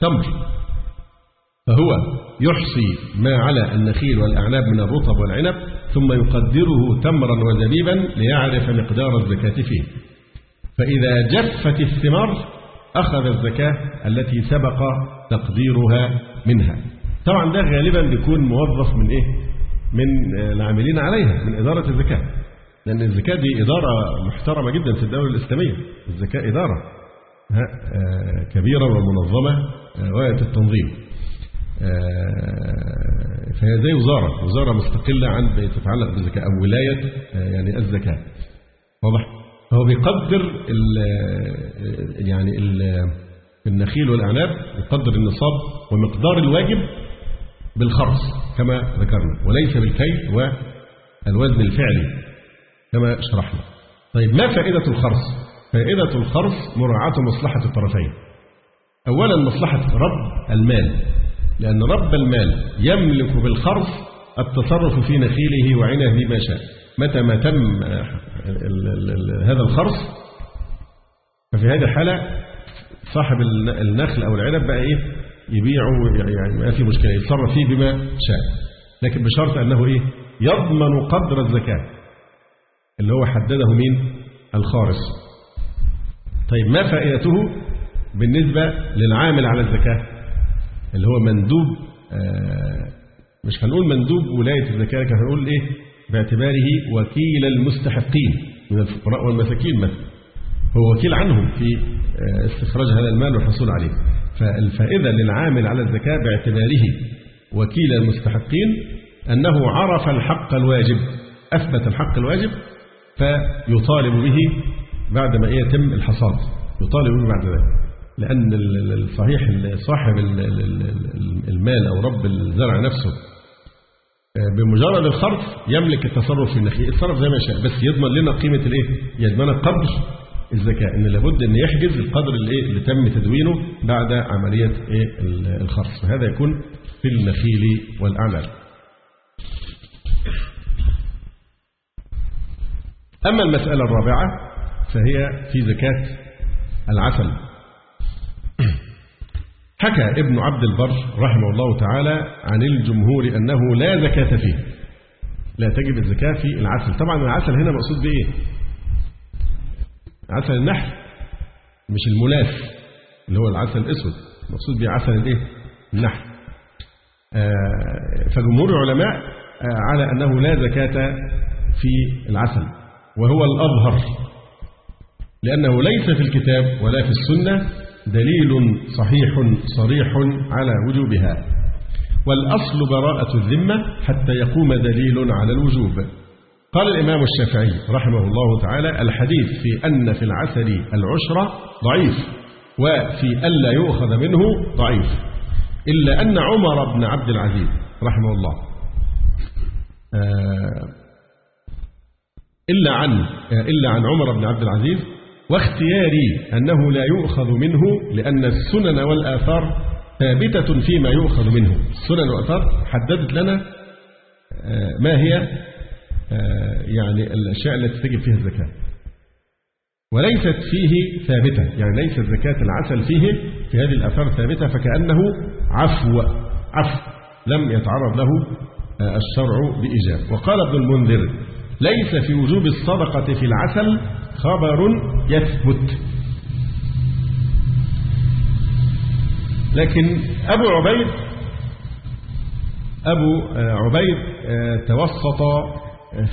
تمر فهو يحصي ما على النخيل والأعناب من الرطب والعنب ثم يقدره تمرا وزبيبا ليعرف مقدار الزكاة فيه. فإذا جفت الثمار أخذ الزكاة التي سبق تقديرها منها. طبعا ده غالبا بيكون موظف من إيه؟ من العاملين عليها من إدارة الزكاة. لأن الزكاة دي إدارة محترمة جدا في الدولة الإسلامية. الزكاة إدارة آه، كبيرة ومنظمة غاية التنظيم. آه، فهي زي وزارة. وزارة مستقلة عن تتعلق بالزكاة أو ولاية آه، يعني الزكاة. واضح؟ فهو بيقدر ال يعني ال النخيل والأعناب يقدر النصاب ومقدار الواجب بالخرص كما ذكرنا. وليس بالكيل والوزن الفعلي كما شرحنا. طيب ما فائدة الخرص؟ فائدة الخرص مراعاة مصلحة الطرفين. أولا مصلحة رب المال. لأن رب المال يملك بالخرص التصرف في نخيله وعنبه ما شاء. متى ما تم هذا الخرص ففي هذه الحالة صاحب الن- النخل أو العنب بقى إيه؟ يبيعه يعني ما في مشكلة يتصرف فيه بما شاء. لكن بشرط أنه إيه؟ يضمن قدر الزكاة. اللي هو حدده مين؟ الخارص طيب ما فائدته بالنسبة للعامل على الزكاة؟ اللي هو مندوب آه، مش هنقول مندوب ولاية الزكاة لكن هنقول إيه؟ باعتباره وكيل المستحقين من الفقراء والمساكين مثلا. هو وكيل عنهم في آه، استخراج هذا المال والحصول عليه. فالفائدة للعامل على الزكاة باعتباره وكيل المستحقين أنه عرف الحق الواجب أثبت الحق الواجب فيطالب به بعد ما يتم الحصاد. يطالب به بعد ذلك. لأن ال- ال- الصحيح ال- صاحب ال- ال- ال- المال أو رب الزرع نفسه آه، بمجرد الخرف يملك التصرف في النخيل يتصرف زي ما يشاء بس يضمن لنا قيمة الإيه؟ يضمن قدر الزكاة إن لابد إن يحجز القدر الإيه؟ اللي تم تدوينه بعد عملية إيه؟ ال- الخرف. فهذا يكون في النخيل والأعناب أما المسألة الرابعة فهي في زكاة العسل. حكى ابن عبد البر رحمه الله تعالى عن الجمهور أنه لا زكاة فيه. لا تجب الزكاة في العسل. طبعا العسل هنا مقصود بإيه؟ عسل النحل مش الملاف اللي هو العسل الأسود. مقصود به عسل الإيه؟ النحل. آه، فجمهور العلماء آه، على أنه لا زكاة في العسل وهو الأظهر لأنه ليس في الكتاب ولا في السنة دليل صحيح صريح على وجوبها. والأصل براءة الذمة حتى يقوم دليل على الوجوب. قال الإمام الشافعي رحمه الله تعالى الحديث في أن في العسل العشرة ضعيف وفي ألا يؤخذ منه ضعيف. إلا أن عمر بن عبد العزيز رحمه الله آه، إلا عن إلا عن عمر بن عبد العزيز واختياري أنه لا يؤخذ منه لأن السنن والآثار ثابتة فيما يؤخذ منه. السنن والآثار حددت لنا آه، ما هي آه، يعني الأشياء التي تجب فيها الزكاة. وليست فيه ثابتة يعني ليست زكاة العسل فيه في هذه الآثار ثابتة فكأنه عفو عفو لم يتعرض له آه، الشرع بإيجاب. وقال ابن المنذر ليس في وجوب الصدقة في العسل خبر يثبت. لكن أبو عبيد أبو عبيد توسط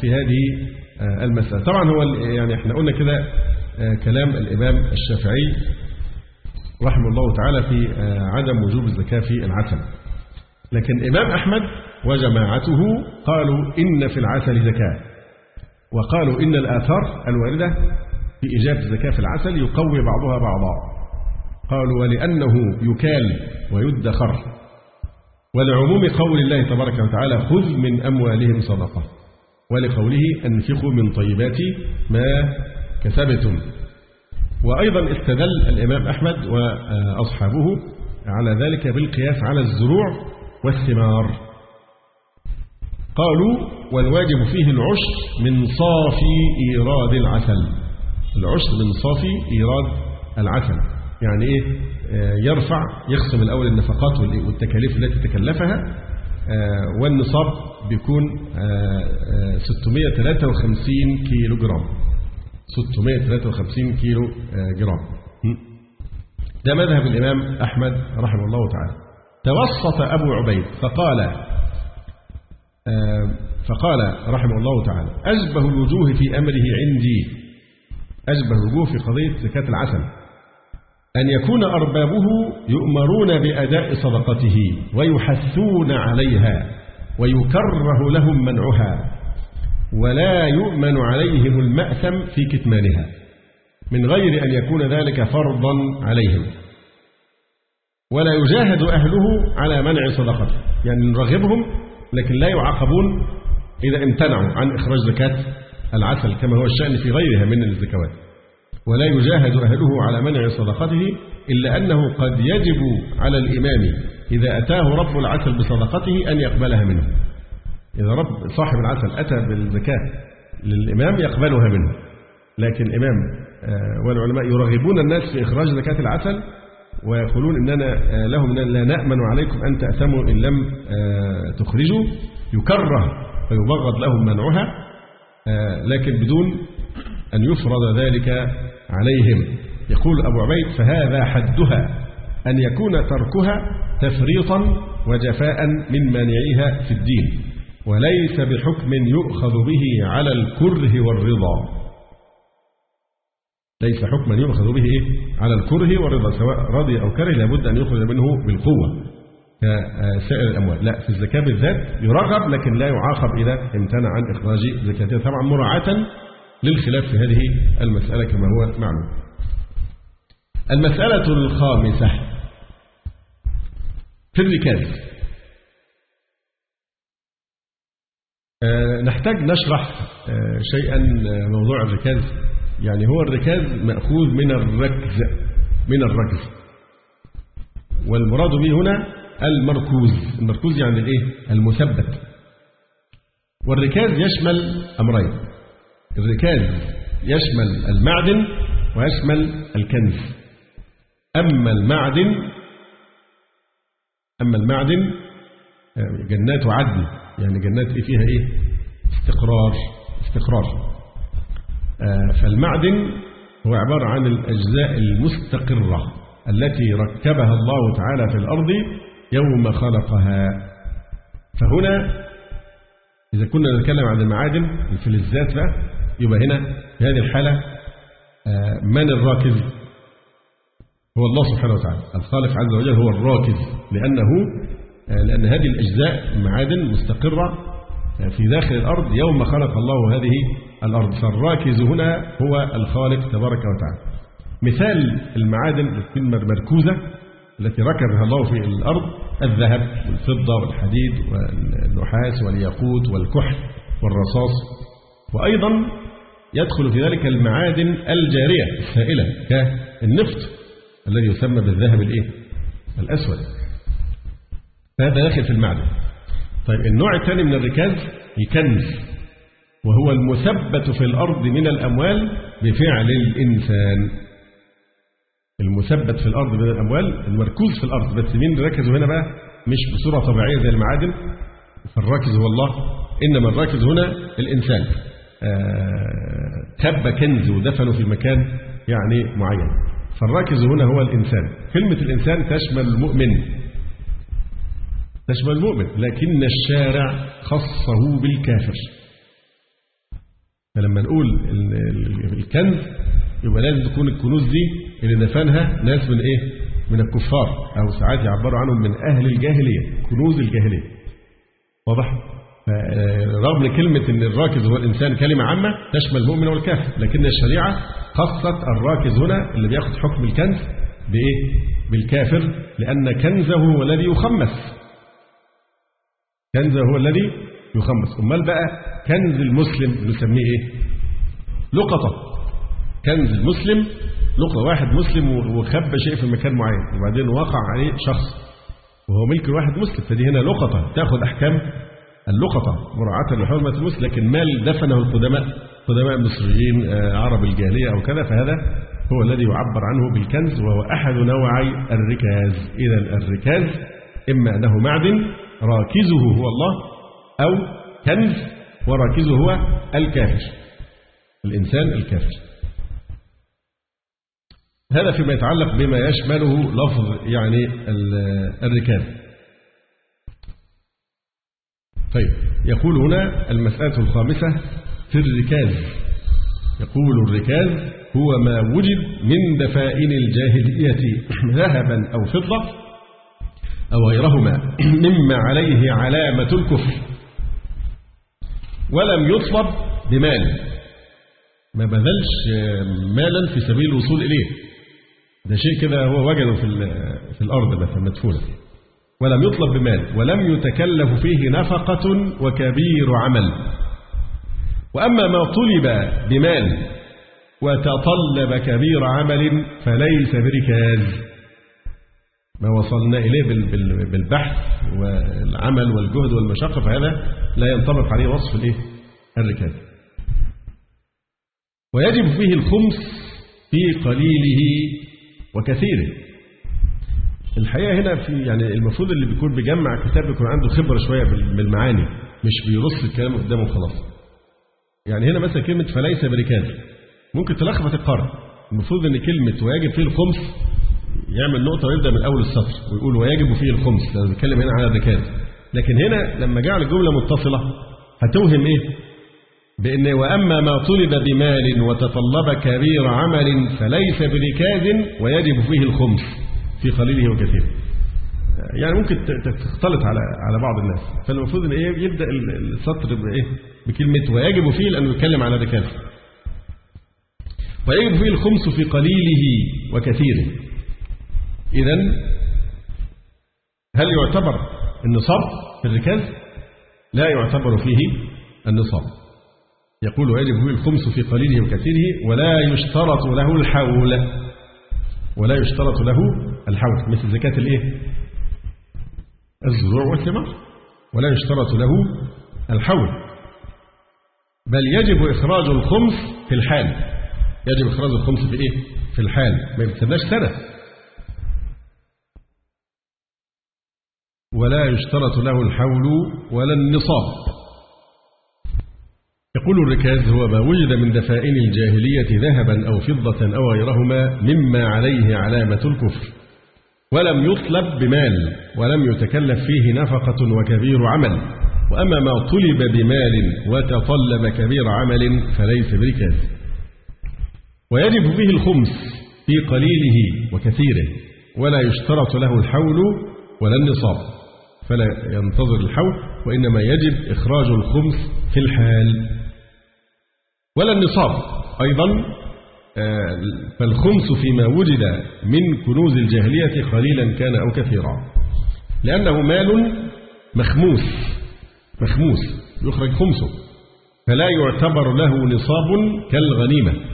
في هذه المسألة. طبعا هو يعني إحنا قلنا كده كلام الإمام الشافعي رحمه الله تعالى في عدم وجوب الزكاة في العسل. لكن الإمام أحمد وجماعته قالوا إن في العسل زكاة. وقالوا إن الآثار الواردة في إيجاب الزكاة في العسل يقوي بعضها بعضا. قالوا ولأنه يكال ويدخر. ولعموم قول الله تبارك وتعالى خذ من أموالهم صدقة. ولقوله أنفقوا من طيبات ما كسبتم. وأيضا استدل الإمام أحمد وأصحابه على ذلك بالقياس على الزروع والثمار. قالوا والواجب فيه العشر من صافي إيراد العسل. العشر من صافي إيراد العسل. يعني إيه؟ يرفع يقسم الأول النفقات والتكاليف التي تكلفها. والنصاب بيكون 653 كيلو جرام 653 كيلو جرام ده مذهب الإمام أحمد رحمه الله تعالى. توسط أبو عبيد فقال فقال رحمه الله تعالى أشبه الوجوه في أمره عندي. أشبه الوجوه في قضية زكاة العسل. أن يكون أربابه يؤمرون بأداء صدقته ويحثون عليها ويكره لهم منعها ولا يؤمن عليهم المأثم في كتمانها من غير أن يكون ذلك فرضا عليهم. ولا يجاهد أهله على منع صدقته. يعني نرغبهم لكن لا يعاقبون إذا امتنعوا عن إخراج زكاة العسل كما هو الشأن في غيرها من الزكوات. ولا يجاهد أهله على منع صدقته إلا أنه قد يجب على الإمام إذا أتاه رب العسل بصدقته أن يقبلها منه. إذا رب صاحب العسل أتى بالزكاة للإمام يقبلها منه. لكن الإمام والعلماء يرغبون الناس في إخراج زكاة العسل ويقولون إننا لهم إننا لا نأمن عليكم أن تأثموا إن لم تخرجوا. يكره ويبغض لهم منعها لكن بدون أن يفرض ذلك عليهم. يقول أبو عبيد فهذا حدها أن يكون تركها تفريطا وجفاء من مانعيها في الدين وليس بحكم يؤخذ به على الكره والرضا. ليس حكما يؤخذ به إيه؟ على الكره والرضا سواء رضي أو كره لابد أن يخرج منه بالقوة كسائر الأموال. لا في الزكاة بالذات يرغب لكن لا يعاقب إذا امتنع عن إخراج زكاتها. طبعا مراعاة للخلاف في هذه المسألة كما هو معلوم. المسألة الخامسة. في الركاز. نحتاج نشرح شيئا موضوع الركاز. يعني هو الركاز مأخوذ من الركز من الركز. والمراد به هنا المركوز. المركوز يعني الايه المثبت. والركاز يشمل أمرين. الركاز يشمل المعدن ويشمل الكنز. أما المعدن أما المعدن جنات عدن. يعني جنات فيها إيه؟ استقرار استقرار. فالمعدن هو عبارة عن الأجزاء المستقرة التي ركبها الله تعالى في الأرض يوم خلقها. فهنا إذا كنا نتكلم عن المعادن الفلزات بقى يبقى هنا في هذه الحالة من الراكز هو الله سبحانه وتعالى. الخالق عز وجل هو الراكز لأنه لأن هذه الأجزاء معادن مستقرة في داخل الأرض يوم خلق الله هذه الأرض. فالراكز هنا هو الخالق تبارك وتعالى. مثال المعادن المركوزة التي ركبها الله في الأرض الذهب والفضة والحديد والنحاس والياقوت والكحل والرصاص. وأيضا يدخل في ذلك المعادن الجارية السائلة كالنفط الذي يسمى بالذهب الإيه؟ الأسود. فهذا داخل في المعدن. طيب النوع الثاني من الركاز الكنز وهو المثبت في الأرض من الأموال بفعل الإنسان. المثبت في الأرض من الأموال المركوز في الأرض. بس مين ركزوا هنا بقى؟ مش بصورة طبيعية زي المعادن. فالراكز هو الله إنما الراكز هنا الإنسان. كب كنز ودفنه في مكان يعني معين. فالراكز هنا هو الإنسان. كلمة الإنسان تشمل المؤمن. تشمل المؤمن لكن الشارع خصه بالكافر فلما نقول الكنز يبقى لازم تكون الكنوز دي اللي دفنها ناس من إيه؟ من الكفار أو ساعات يعبروا عنهم من أهل الجاهلية كنوز الجاهلية واضح؟ رغم كلمة أن الراكز هو الإنسان كلمة عامة تشمل المؤمن والكافر لكن الشريعة خصت الراكز هنا اللي بياخد حكم الكنز بإيه؟ بالكافر لأن كنزه هو الذي يخمس كنزه هو الذي يخمس أمال بقى كنز المسلم نسميه إيه؟ لقطة. كنز المسلم لقطة. واحد مسلم وخبى شيء في مكان معين وبعدين وقع عليه شخص وهو ملك الواحد مسلم. فدي هنا لقطة تأخذ أحكام اللقطة مراعاة لحرمة المسلم. لكن مال دفنه القدماء قدماء المصريين عرب الجاهلية أو كذا فهذا هو الذي يعبر عنه بالكنز وهو أحد نوعي الركاز. إذا الركاز إما أنه معدن راكزه هو الله أو كنز وراكزه هو الكافر الإنسان الكافر. هذا فيما يتعلق بما يشمله لفظ يعني الركاز طيب يقول هنا المسألة الخامسة في الركاز يقول الركاز هو ما وجد من دفائن الجاهلية ذهبا أو فضة أو غيرهما مما عليه علامة الكفر. ولم يطلب بمال. ما بذلش مالا في سبيل الوصول إليه. ده شيء كده هو وجده في, في الأرض مثلا مدفونة ولم يطلب بمال. ولم يتكلف فيه نفقة وكبير عمل. وأما ما طلب بمال وتطلب كبير عمل فليس بركاز. ما وصلنا إليه بالبحث والعمل والجهد والمشقة فهذا لا ينطبق عليه وصف الإيه؟ الركاز ويجب فيه الخمس في قليله وكثيره. الحقيقة هنا في يعني المفروض اللي بيكون بيجمع كتاب يكون عنده خبرة شوية بالمعاني مش بيرص الكلام قدامه خلاص يعني هنا مثلا كلمة فليس بركاز ممكن تلخبط القارئ المفروض إن كلمة ويجب فيه الخمس يعمل نقطة ويبدأ من أول السطر ويقول ويجب فيه الخمس لو بيتكلم هنا على الركاز لكن هنا لما جعل الجملة متصلة هتوهم إيه؟ بأن وأما ما طلب بمال وتطلب كبير عمل فليس بركاز ويجب فيه الخمس في قليله وكثيره يعني ممكن تختلط على على بعض الناس. فالمفروض إن إيه؟ يبدأ السطر بإيه؟ بكلمة ويجب فيه لأنه يتكلم على الركاز ويجب فيه الخمس في قليله وكثيره. اذا هل يعتبر النصاب في الركاز؟ لا يعتبر فيه النصاب. يقول ويجب فيه الخمس في قليله وكثيره ولا يشترط له الحول. ولا يشترط له الحول مثل زكاة الإيه؟ الزروع والثمار. ولا يشترط له الحول. بل يجب إخراج الخمس في الحال. يجب إخراج الخمس في إيه؟ في الحال. ما يستناش سنة. ولا يشترط له الحول ولا النصاب. يقول الركاز هو ما وجد من دفائن الجاهلية ذهبا أو فضة أو غيرهما مما عليه علامة الكفر. ولم يطلب بمال ولم يتكلف فيه نفقة وكبير عمل. وأما ما طلب بمال وتطلب كبير عمل فليس بركاز. ويجب فيه الخمس في قليله وكثيره ولا يشترط له الحول ولا النصاب. فلا ينتظر الحول وإنما يجب إخراج الخمس في الحال. ولا النصاب أيضا فالخمس فيما وجد من كنوز الجاهلية قليلا كان أو كثيرا لأنه مال مخموس مخموس يخرج خمسه فلا يعتبر له نصاب كالغنيمة.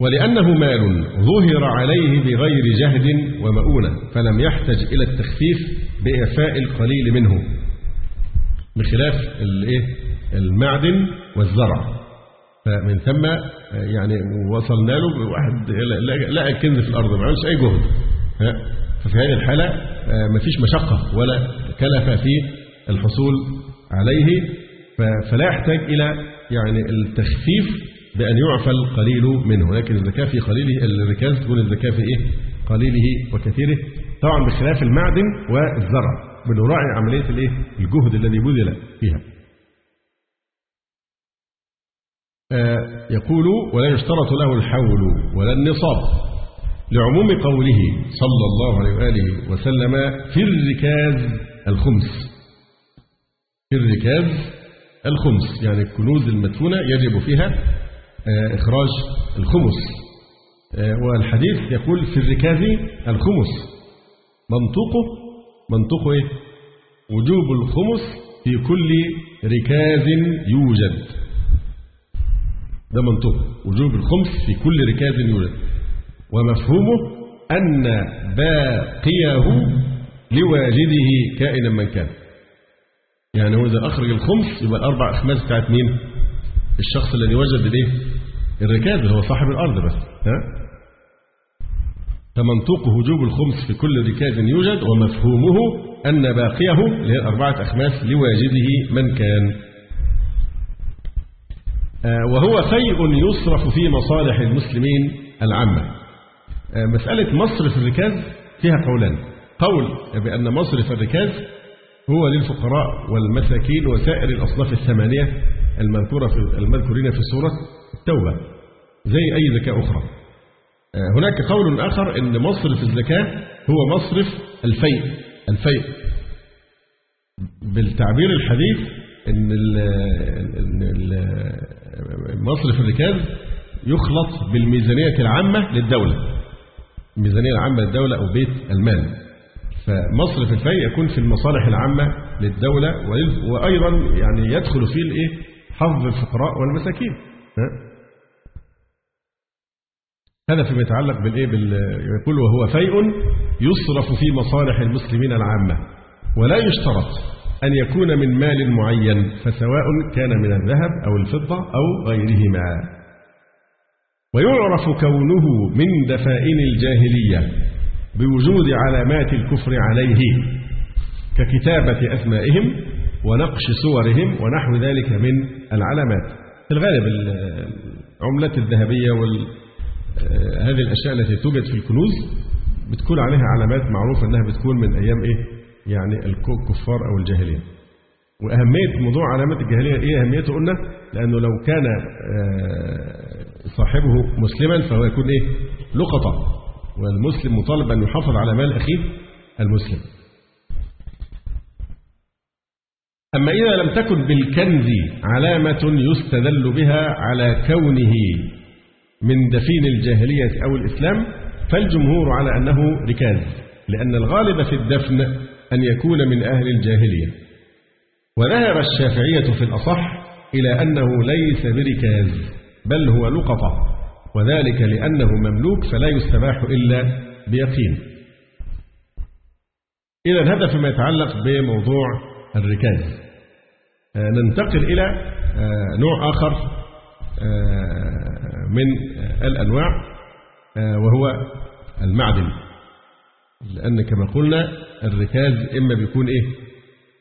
ولأنه مال ظهر عليه بغير جهد ومؤونة فلم يحتج إلى التخفيف بإعفاء القليل منه بخلاف المعدن والزرع. فمن ثم يعني وصلنا له واحد لقى الكنز في الأرض ما عملش أي جهد. ففي هذه الحالة ما فيش مشقة ولا كلف في الحصول عليه فلا يحتاج إلى يعني التخفيف بأن يعفى القليل منه لكن الزكاه في قليله الركاز تكون الزكاه في إيه؟ قليله وكثيره طبعا بخلاف المعدن والزرع بنراعي عملية الإيه؟ الجهد الذي بذل فيها آه يقول ولا يشترط له الحول ولا النصاب لعموم قوله صلى الله عليه وآله وسلم في الركاز الخمس في الركاز الخمس يعني الكنوز المدفونة يجب فيها إخراج الخمس آه والحديث يقول في الركاز الخمس منطوقه منطوقه إيه؟ وجوب الخمس في كل ركاز يوجد ده منطوق وجوب الخمس في كل ركاز يوجد ومفهومه أن باقيه لواجده كائنا من كان يعني هو إذا أخرج الخمس يبقى الأربع أخماس بتاعت مين؟ الشخص الذي وجد الإيه؟ الركاز اللي هو صاحب الأرض بس ها؟ فمنطوق وجوب الخمس في كل ركاز يوجد ومفهومه أن باقيه اللي هي الأربعة أخماس لواجده من كان. وهو فيء يصرف في مصالح المسلمين العامة. مسألة مصرف الركاز فيها قولان. قول بأن مصرف الركاز هو للفقراء والمساكين وسائر الأصناف الثمانية المذكورة في المذكورين في سورة التوبة زي أي زكاة أخرى. هناك قول آخر أن مصرف الزكاة هو مصرف الفيء الفيء. بالتعبير الحديث أن مصرف الركاز يخلط بالميزانية العامة للدولة. الميزانية العامة للدولة أو بيت المال. فمصرف الفيء يكون في المصالح العامة للدولة وأيضا يعني يدخل فيه الإيه؟ حظ الفقراء والمساكين. هذا فيما يتعلق بالإيه؟ بال يقول وهو فيء يصرف في مصالح المسلمين العامة ولا يشترط أن يكون من مال معين فسواء كان من الذهب أو الفضة أو غيرهما. ويعرف كونه من دفائن الجاهلية بوجود علامات الكفر عليه ككتابة أسمائهم ونقش صورهم ونحو ذلك من العلامات. في الغالب العملات الذهبية وال هذه الأشياء التي توجد في الكنوز بتكون عليها علامات معروفة أنها بتكون من أيام إيه؟ يعني الكفار أو الجاهلية. وأهمية موضوع علامات الجاهلية إيه أهميته قلنا؟ لأنه لو كان صاحبه مسلما فهو يكون إيه؟ لقطة والمسلم مطالب أن يحافظ على مال أخيه المسلم. أما إذا لم تكن بالكنز علامة يستدل بها على كونه من دفين الجاهلية أو الإسلام فالجمهور على أنه ركاز لأن الغالب في الدفن أن يكون من أهل الجاهلية. وذهب الشافعية في الأصح إلى أنه ليس بركاز بل هو لقطة وذلك لأنه مملوك فلا يستباح إلا بيقين. إذا هذا فيما يتعلق بموضوع الركاز. ننتقل إلى نوع آخر من الأنواع وهو المعدن. لأن كما قلنا الركاز إما بيكون إيه؟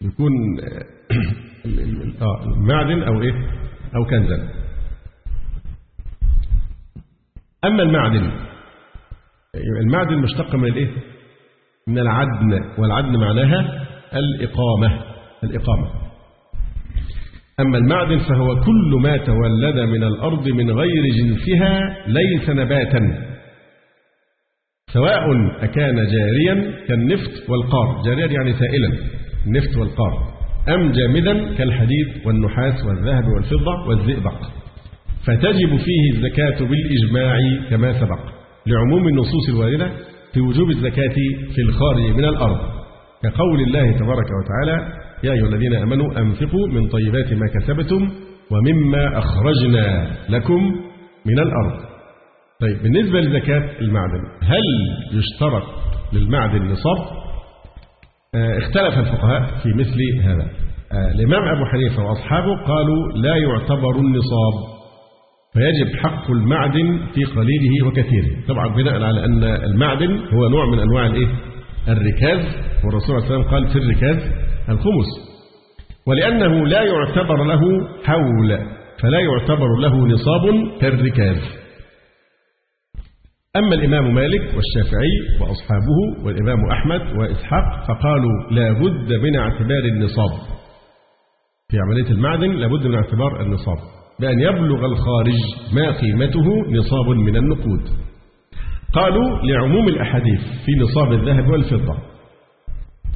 بيكون معدن أو إيه؟ أو كنزا أما المعدن المعدن مشتق من الإيه؟ من العدن والعدن معناها الإقامة الإقامة. أما المعدن فهو كل ما تولد من الأرض من غير جنسها ليس نباتا. سواء أكان جاريا كالنفط والقار. جاريا يعني سائلا النفط والقار. أم جامدا كالحديد والنحاس والذهب والفضة والزئبق. فتجب فيه الزكاة بالإجماع كما سبق. لعموم النصوص الواردة في وجوب الزكاة في الخارج من الأرض. كقول الله تبارك وتعالى يا أيها الذين آمنوا أنفقوا من طيبات ما كسبتم ومما أخرجنا لكم من الأرض. طيب بالنسبة لزكاة المعدن هل يشترط للمعدن نصاب؟ آه اختلف الفقهاء في مثل هذا. آه الإمام أبو حنيفة وأصحابه قالوا لا يعتبر النصاب فيجب حق المعدن في قليله وكثيره. طبعا بناء على أن المعدن هو نوع من أنواع الإيه؟ الركاز والرسول صلى الله عليه وسلم قال في الركاز الخمس. ولأنه لا يعتبر له حول فلا يعتبر له نصاب كالركاز أما الإمام مالك والشافعي وأصحابه والإمام أحمد وإسحاق فقالوا لا بد من اعتبار النصاب. في عملية المعدن لابد من اعتبار النصاب. بأن يبلغ الخارج ما قيمته نصاب من النقود. قالوا لعموم الأحاديث في نصاب الذهب والفضة.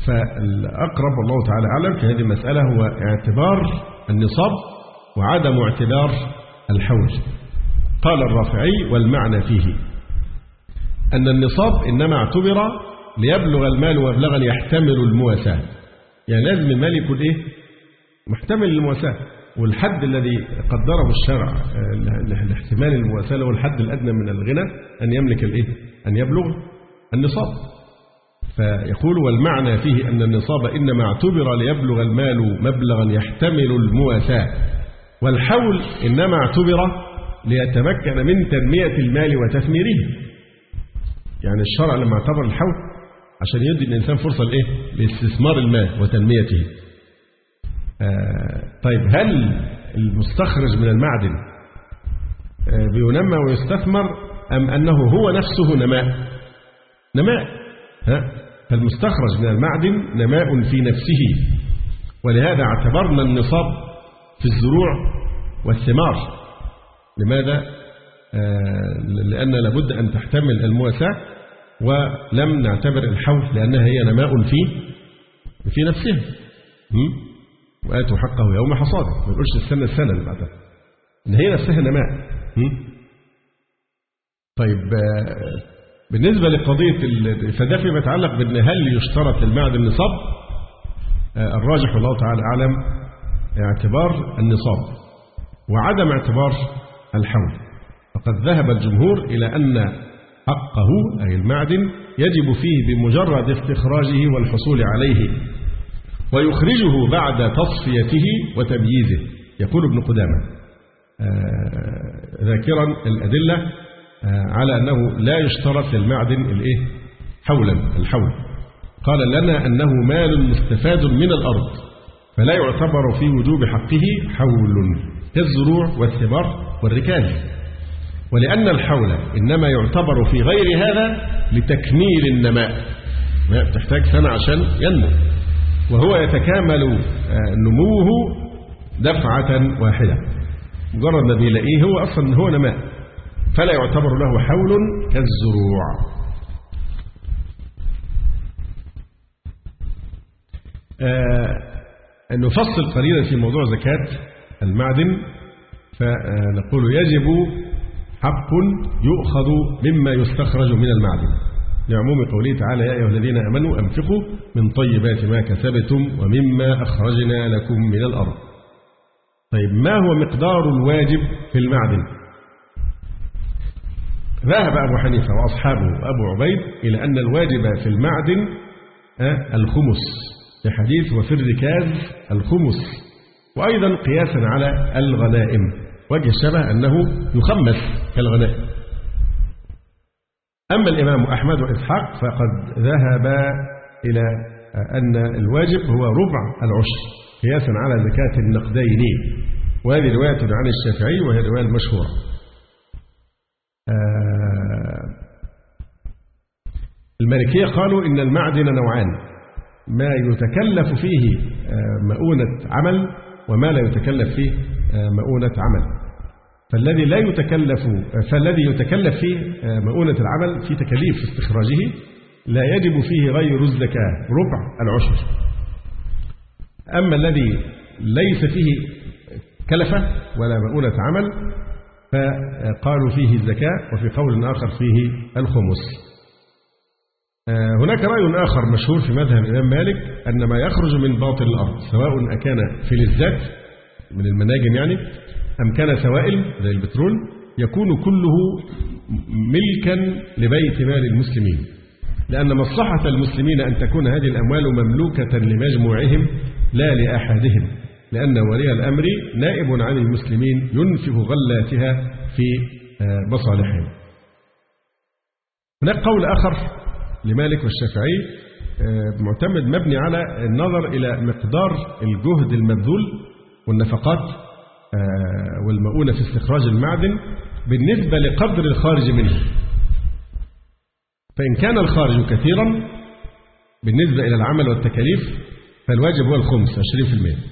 فالأقرب والله تعالى أعلم في هذه المسألة هو اعتبار النصاب وعدم اعتبار الحول قال الرافعي والمعنى فيه أن النصاب إنما اعتبر ليبلغ المال مبلغا يحتمل المواساة. يعني لازم المال يكون إيه؟ محتمل للمواساة. والحد الذي قدره الشرع لاحتمال المواساة هو الحد الأدنى من الغنى أن يملك الإيه؟ أن يبلغ النصاب. فيقول والمعنى فيه أن النصاب إنما اعتبر ليبلغ المال مبلغا يحتمل المواساة. والحول إنما اعتبر ليتمكن من تنمية المال وتثميره. يعني الشرع لما اعتبر الحول عشان يدي الإنسان فرصة لإيه؟ لاستثمار المال وتنميته. طيب هل المستخرج من المعدن آه بينمى ويستثمر أم أنه هو نفسه نماء؟ نماء. ها؟ فالمستخرج من المعدن نماء في نفسه. ولهذا اعتبرنا النصاب في الزروع والثمار. لماذا؟ آه لأن لابد أن تحتمل المواساة ولم نعتبر الحول لأنها هي نماء في في نفسها. وآتوا حقه يوم حصاده. ما نقولش السنة السنة اللي بعدها. إن هي نفسها نماء. طيب بالنسبة لقضية فده فيما يتعلق بأن هل يشترط للمعدن نصاب الراجح والله تعالى أعلم اعتبار النصاب وعدم اعتبار الحول فقد ذهب الجمهور إلى أن حقه أي المعدن يجب فيه بمجرد استخراجه والحصول عليه. ويخرجه بعد تصفيته وتمييزه. يقول ابن قدامة ذاكرا الأدلة على أنه لا يشترط للمعدن الإيه؟ حولا الحول. قال لنا أنه مال مستفاد من الأرض فلا يعتبر في وجوب حقه حول كالزروع والثمار والركاز. ولأن الحول إنما يعتبر في غير هذا لتكميل النماء. تحتاج سنة عشان ينمو. وهو يتكامل نموه دفعة واحدة. مجرد ما بيلاقيه هو أصلا هو نماء فلا يعتبر له حول كالزروع. آه نفصل قليلا في موضوع زكاة المعدن فنقول يجب حق يؤخذ مما يستخرج من المعدن. لعموم قوله تعالى يا أيها الذين آمنوا أنفقوا من طيبات ما كسبتم ومما أخرجنا لكم من الأرض. طيب ما هو مقدار الواجب في المعدن؟ ذهب أبو حنيفة وأصحابه وأبو عبيد إلى أن الواجب في المعدن الخمس. في حديث وفي الركاز الخمس. وأيضا قياسا على الغنائم. وجه الشبه أنه يخمس كالغنائم. أما الإمام أحمد وإسحاق فقد ذهب إلى أن الواجب هو ربع العشر قياسا على زكاة النقدين. وهذه رواية عن الشافعي وهي الرواية المشهورة المالكية قالوا إن المعدن نوعان ما يتكلف فيه مؤونة عمل وما لا يتكلف فيه مؤونة عمل. فالذي لا يتكلف فالذي يتكلف فيه مؤونة العمل في تكاليف استخراجه لا يجب فيه غير الزكاة ربع العشر. أما الذي ليس فيه كلفة ولا مؤونة عمل فقالوا فيه الزكاة وفي قول آخر فيه الخمس. هناك رأي آخر مشهور في مذهب الإمام مالك أن ما يخرج من باطن الأرض سواء أكان فلزات من المناجم يعني أم كان سوائل زي البترول يكون كله ملكا لبيت مال المسلمين. لأن مصلحة المسلمين أن تكون هذه الأموال مملوكة لمجموعهم لا لأحدهم. لأن ولي الأمر نائب عن المسلمين ينفق غلاتها في مصالحهم. هناك قول آخر لمالك والشافعي معتمد مبني على النظر إلى مقدار الجهد المبذول والنفقات والمؤونة في استخراج المعدن بالنسبة لقدر الخارج منه. فإن كان الخارج كثيرا بالنسبة إلى العمل والتكاليف فالواجب هو الخمس 20%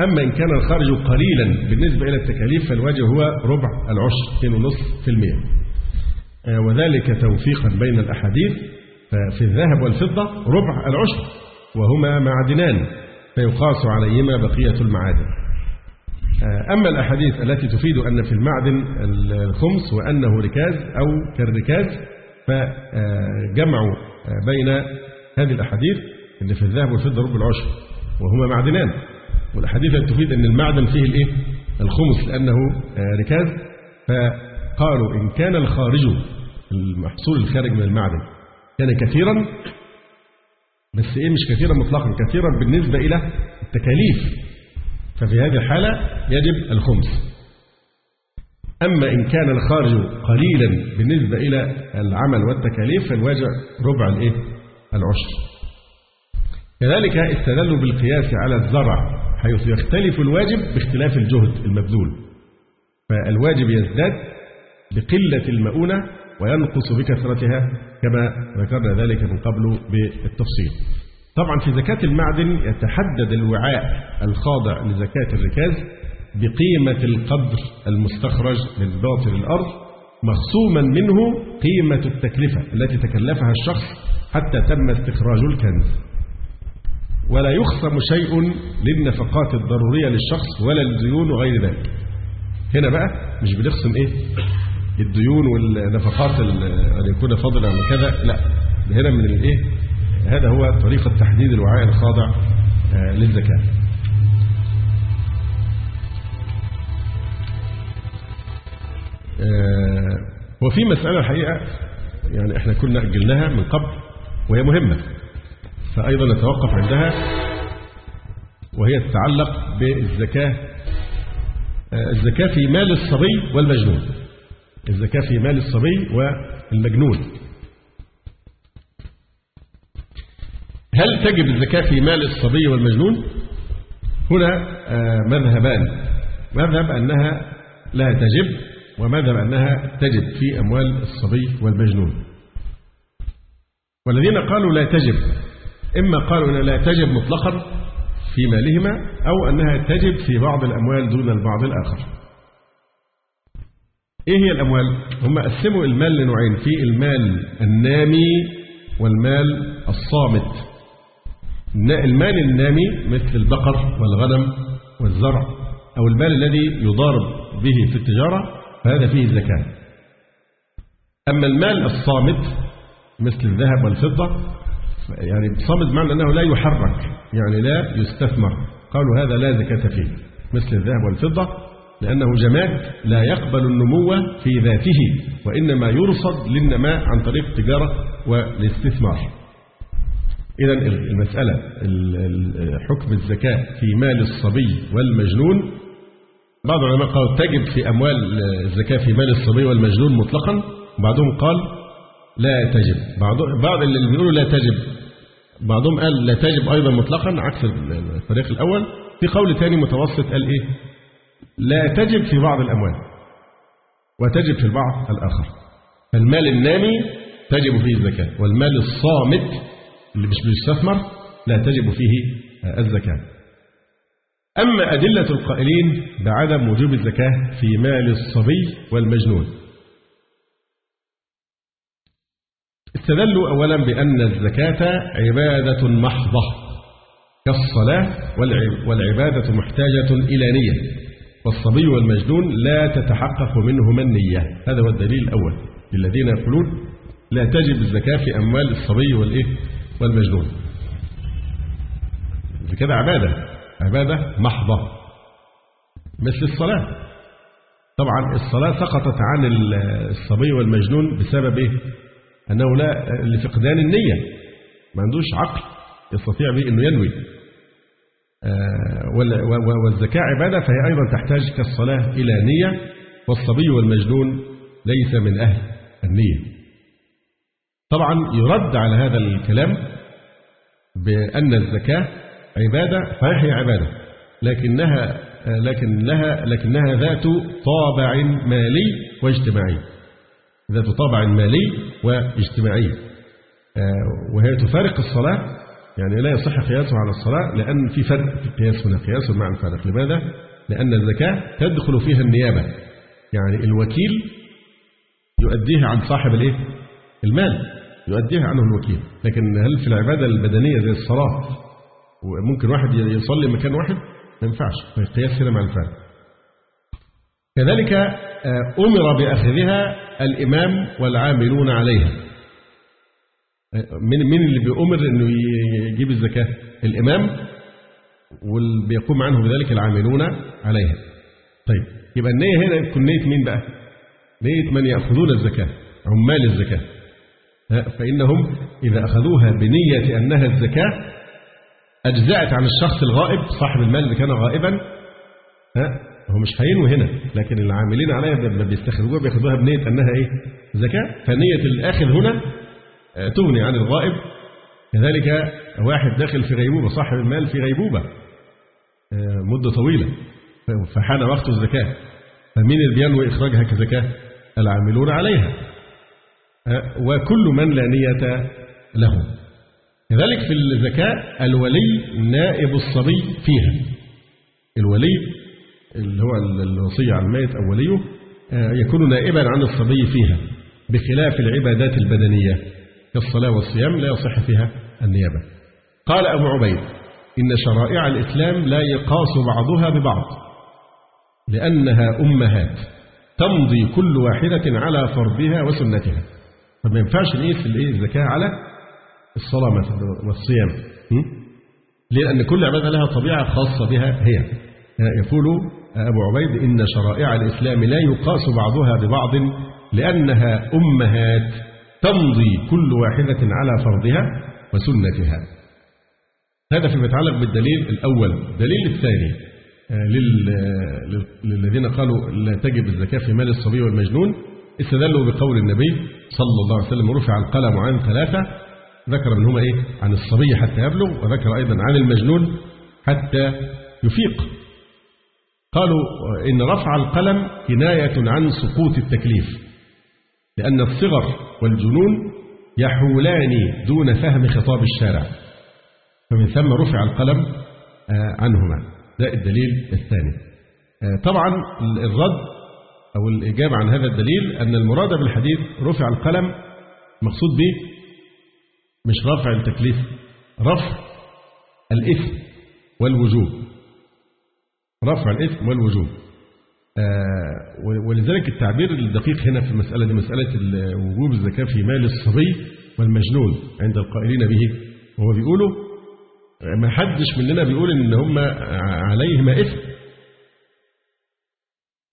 أما إن كان الخارج قليلا بالنسبة إلى التكاليف فالواجب هو ربع العشر 2.5% آه، وذلك توفيقا بين الأحاديث ففي الذهب والفضة ربع العشر وهما معدنان فيقاس عليهما بقية المعادن. آه، أما الأحاديث التي تفيد أن في المعدن الخمس وأنه ركاز أو كالركاز فجمع آه، بين هذه الأحاديث أن في الذهب والفضة ربع العشر وهما معدنان. والأحاديث التي تفيد أن المعدن فيه الإيه؟ الخمس لأنه آه، ركاز. فقالوا إن كان الخارج المحصول الخارج من المعدن كان كثيرا بس إيه مش كثيرا مطلقا كثيرا بالنسبة إلى التكاليف. ففي هذه الحالة يجب الخمس. أما إن كان الخارج قليلا بالنسبة إلى العمل والتكاليف فالواجب ربع الإيه؟ العشر. كذلك استدلوا بالقياس على الزرع حيث يختلف الواجب باختلاف الجهد المبذول. فالواجب يزداد بقلة المؤونة وينقص بكثرتها كما ذكرنا ذلك من قبل بالتفصيل. طبعا في زكاة المعدن يتحدد الوعاء الخاضع لزكاة الركاز بقيمة القدر المستخرج من باطن الأرض مخصوما منه قيمة التكلفة التي تكلفها الشخص حتى تم استخراج الكنز. ولا يخصم شيء للنفقات الضرورية للشخص ولا الديون وغير ذلك. هنا بقى مش بنخصم إيه؟ الديون والنفقات أن يكون فضلا عن كذا لا هنا من الإيه؟ هذا هو طريقة تحديد الوعاء الخاضع آه، للزكاة. آه، وفي مسألة الحقيقة يعني إحنا كنا أجلناها من قبل وهي مهمة فأيضا نتوقف عندها وهي تتعلق بالزكاة آه، الزكاة في مال الصبي والمجنون. الزكاة في مال الصبي والمجنون. هل تجب الزكاة في مال الصبي والمجنون؟ هنا آه، مذهبان. مذهب أنها لا تجب ومذهب أنها تجب في أموال الصبي والمجنون. والذين قالوا لا تجب إما قالوا أنها لا تجب مطلقا في مالهما أو أنها تجب في بعض الأموال دون البعض الآخر. إيه هي الأموال؟ هم قسموا المال لنوعين في المال النامي والمال الصامت. المال النامي مثل البقر والغنم والزرع أو المال الذي يضارب به في التجارة فهذا فيه زكاة أما المال الصامت مثل الذهب والفضة يعني صامت معنى أنه لا يحرك يعني لا يستثمر. قالوا هذا لا زكاة فيه مثل الذهب والفضة لأنه جماد لا يقبل النمو في ذاته وإنما يرصد للنماء عن طريق التجارة والاستثمار. إذا المسألة حكم الزكاة في مال الصبي والمجنون بعض العلماء قالوا تجب في أموال الزكاة في مال الصبي والمجنون مطلقا بعضهم قال لا تجب. بعض بعض اللي بيقولوا لا تجب بعضهم قال لا تجب أيضا مطلقا عكس الفريق الأول. في قول ثاني متوسط قال إيه؟ لا تجب في بعض الأموال وتجب في البعض الآخر. فالمال النامي تجب فيه الزكاة والمال الصامت اللي مش بيستثمر لا تجب فيه الزكاة. أما أدلة القائلين بعدم وجوب الزكاة في مال الصبي والمجنون. استدلوا أولا بأن الزكاة عبادة محضة كالصلاة والعبادة محتاجة إلى نية والصبي والمجنون لا تتحقق منهما النية. هذا هو الدليل الأول للذين يقولون لا تجب الزكاة في أموال الصبي والإيه؟ والمجنون. كده عبادة. عبادة محضة. مثل الصلاة. طبعا الصلاة سقطت عن الصبي والمجنون بسبب إيه؟ أنه لا لفقدان النية. ما عندوش عقل يستطيع به أنه ينوي. آه، والزكاة عبادة فهي أيضا تحتاج كالصلاة إلى نية والصبي والمجنون ليس من أهل النية. طبعا يرد على هذا الكلام بأن الزكاة عبادة فهي عبادة لكنها لكن لها لكنها ذات طابع مالي واجتماعي ذات طابع مالي واجتماعي آه، وهي تفارق الصلاة يعني لا يصح قياسه على الصلاة لأن في فرق في القياس هنا قياس مع الفارق لماذا؟ لأن الزكاة تدخل فيها النيابة يعني الوكيل يؤديها عن صاحب الإيه؟ المال يؤديها عنه الوكيل لكن هل في العبادة البدنية زي الصلاة وممكن واحد يصلي مكان واحد ما ينفعش فالقياس هنا مع الفارق كذلك آه، أمر بأخذها الإمام والعاملون عليها من من اللي بيؤمر إنه يجيب الزكاة؟ الإمام واللي بيقوم عنه بذلك العاملون عليها. طيب يبقى النية هنا تكون نيه مين بقى؟ نية من يأخذون الزكاة، عمال الزكاة. فإنهم إذا أخذوها بنية أنها الزكاة أجزأت عن الشخص الغائب صاحب المال اللي كان غائبا هو مش هينوي هنا لكن العاملين عليها لما بيستخرجوها بياخدوها بنية أنها إيه؟ زكاة. فنية الآخذ هنا تغني عن الغائب. كذلك واحد داخل في غيبوبة صاحب المال في غيبوبة مدة طويلة فحان وقت الزكاة. فمين اللي بينوي إخراجها كزكاة؟ العاملون عليها. وكل من لا نية له. كذلك في الزكاة الولي نائب الصبي فيها. الولي اللي هو الوصية على الميت أو وليه يكون نائبا عن الصبي فيها بخلاف العبادات البدنية كالصلاة والصيام لا يصح فيها النيابة. قال أبو عبيد إن شرائع الإسلام لا يقاس بعضها ببعض لأنها أمهات تمضي كل واحدة على فرضها وسنتها. فما ينفعش نقيس الايه؟ الزكاة على الصلاة مثلا والصيام. لأن كل عبادة لها طبيعة خاصة بها هي. يقول أبو عبيد إن شرائع الإسلام لا يقاس بعضها ببعض لأنها أمهات تمضي كل واحدة على فرضها وسنتها. هذا فيما يتعلق بالدليل الأول. الدليل الثاني للذين قالوا لا تجب الزكاة في مال الصبي والمجنون استدلوا بقول النبي صلى الله عليه وسلم رفع القلم عن ثلاثة ذكر منهما إيه؟ عن الصبي حتى يبلغ وذكر أيضا عن المجنون حتى يفيق. قالوا إن رفع القلم كناية عن سقوط التكليف لأن الصغر والجنون يحولان دون فهم خطاب الشارع فمن ثم رفع القلم عنهما. ده الدليل الثاني. طبعا الرد أو الإجابة عن هذا الدليل أن المراد بالحديث رفع القلم مقصود به مش رفع التكليف رفع الإثم والوجوب. رفع الإثم والوجوب. ولذلك التعبير الدقيق هنا في المسألة دي مسألة وجوب الزكاة في مال الصبي والمجنون عند القائلين به. وهو بيقولوا ما حدش مننا بيقول إن هم عليهما إثم.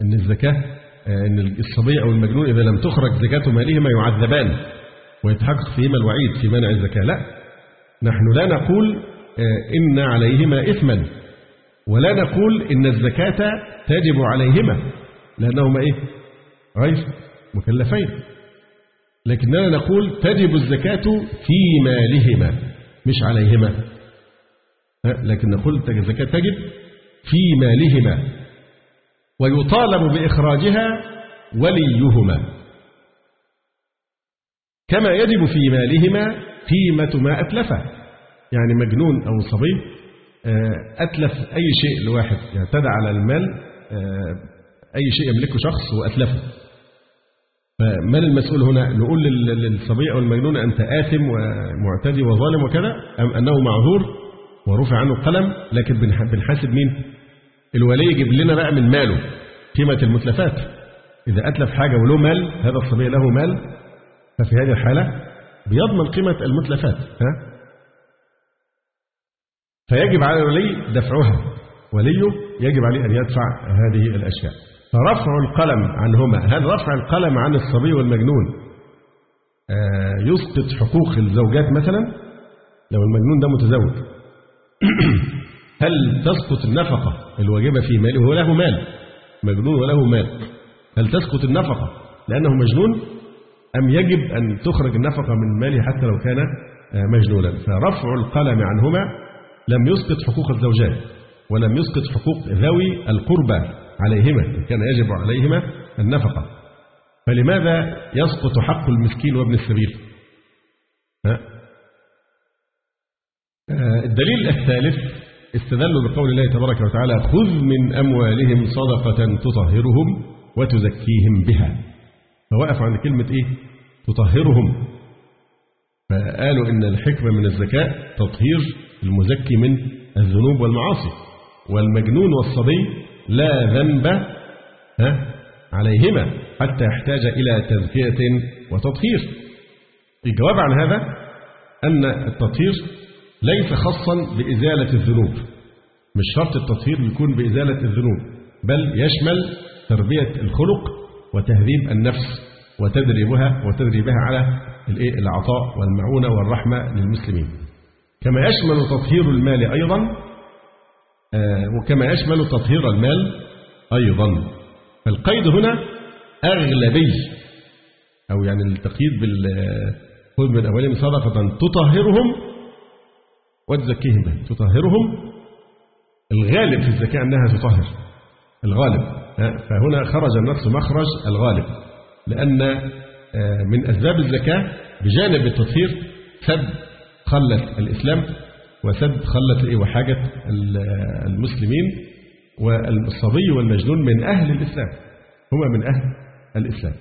إن الزكاة إن الصبي أو المجنون إذا لم تخرج زكاة مالهما يعذبان ويتحقق فيهما الوعيد في منع الزكاة. لا. نحن لا نقول إن عليهما اثما ولا نقول إن الزكاة تجب عليهما لأنهما إيه؟ غير مكلفين. لكننا نقول تجب الزكاة في مالهما مش عليهما. لكن نقول الزكاة تجب في مالهما. ويطالب بإخراجها وليهما. كما يجب في مالهما قيمة ما أتلفه يعني مجنون أو صبي أتلف أي شيء لواحد. اعتدى على المال أي شيء يملكه شخص وأتلفه. فمن المسؤول هنا؟ نقول للصبي أو المجنون أنت آثم ومعتدي وظالم وكذا أم أنه معذور ورفع عنه القلم لكن بنحاسب مين؟ الولي يجيب لنا بقى من ماله قيمة المتلفات. إذا أتلف حاجة وله مال هذا الصبي له مال ففي هذه الحالة بيضمن قيمة المتلفات ها؟ فيجب على الولي دفعها. وليه؟ يجب عليه أن يدفع هذه الأشياء. فرفع القلم عنهما. هل رفع القلم عن الصبي والمجنون. آه يسقط حقوق الزوجات مثلا؟ لو المجنون ده متزوج. هل تسقط النفقة؟ الواجبة في ماله هو له مال. مجنون وله مال. هل تسقط النفقة لأنه مجنون؟ أم يجب أن تخرج النفقة من ماله حتى لو كان مجنونا؟ فرفع القلم عنهما. لم يسقط حقوق الزوجات ولم يسقط حقوق ذوي القربى عليهما كان يجب عليهما النفقة. فلماذا يسقط حق المسكين وابن السبيل؟ آه، الدليل الثالث استدلوا بقول الله تبارك وتعالى خذ من أموالهم صدقة تطهرهم وتزكيهم بها. فوقف عند كلمة إيه؟ تطهرهم. فقالوا إن الحكمة من الزكاة تطهير المزكي من الذنوب والمعاصي والمجنون والصبي لا ذنب ها عليهما حتى يحتاج إلى تزكية وتطهير. الجواب عن هذا أن التطهير ليس خاصا بإزالة الذنوب. مش شرط التطهير يكون بإزالة الذنوب بل يشمل تربية الخلق وتهذيب النفس وتدريبها وتدريبها على العطاء والمعونة والرحمة للمسلمين. كما يشمل تطهير المال أيضا آه، وكما يشمل تطهير المال أيضا. فالقيد هنا أغلبي أو يعني التقييد بال خذ من أولهم صدقة تطهرهم وتزكيهم بها تطهرهم. الغالب في الزكاة أنها تطهر. الغالب. فهنا خرج النفس مخرج الغالب. لأن آه، من أسباب الزكاة بجانب التطهير سد خلة الإسلام وسد خلة وحاجة المسلمين والصبي والمجنون من أهل الإسلام. هو من أهل الإسلام.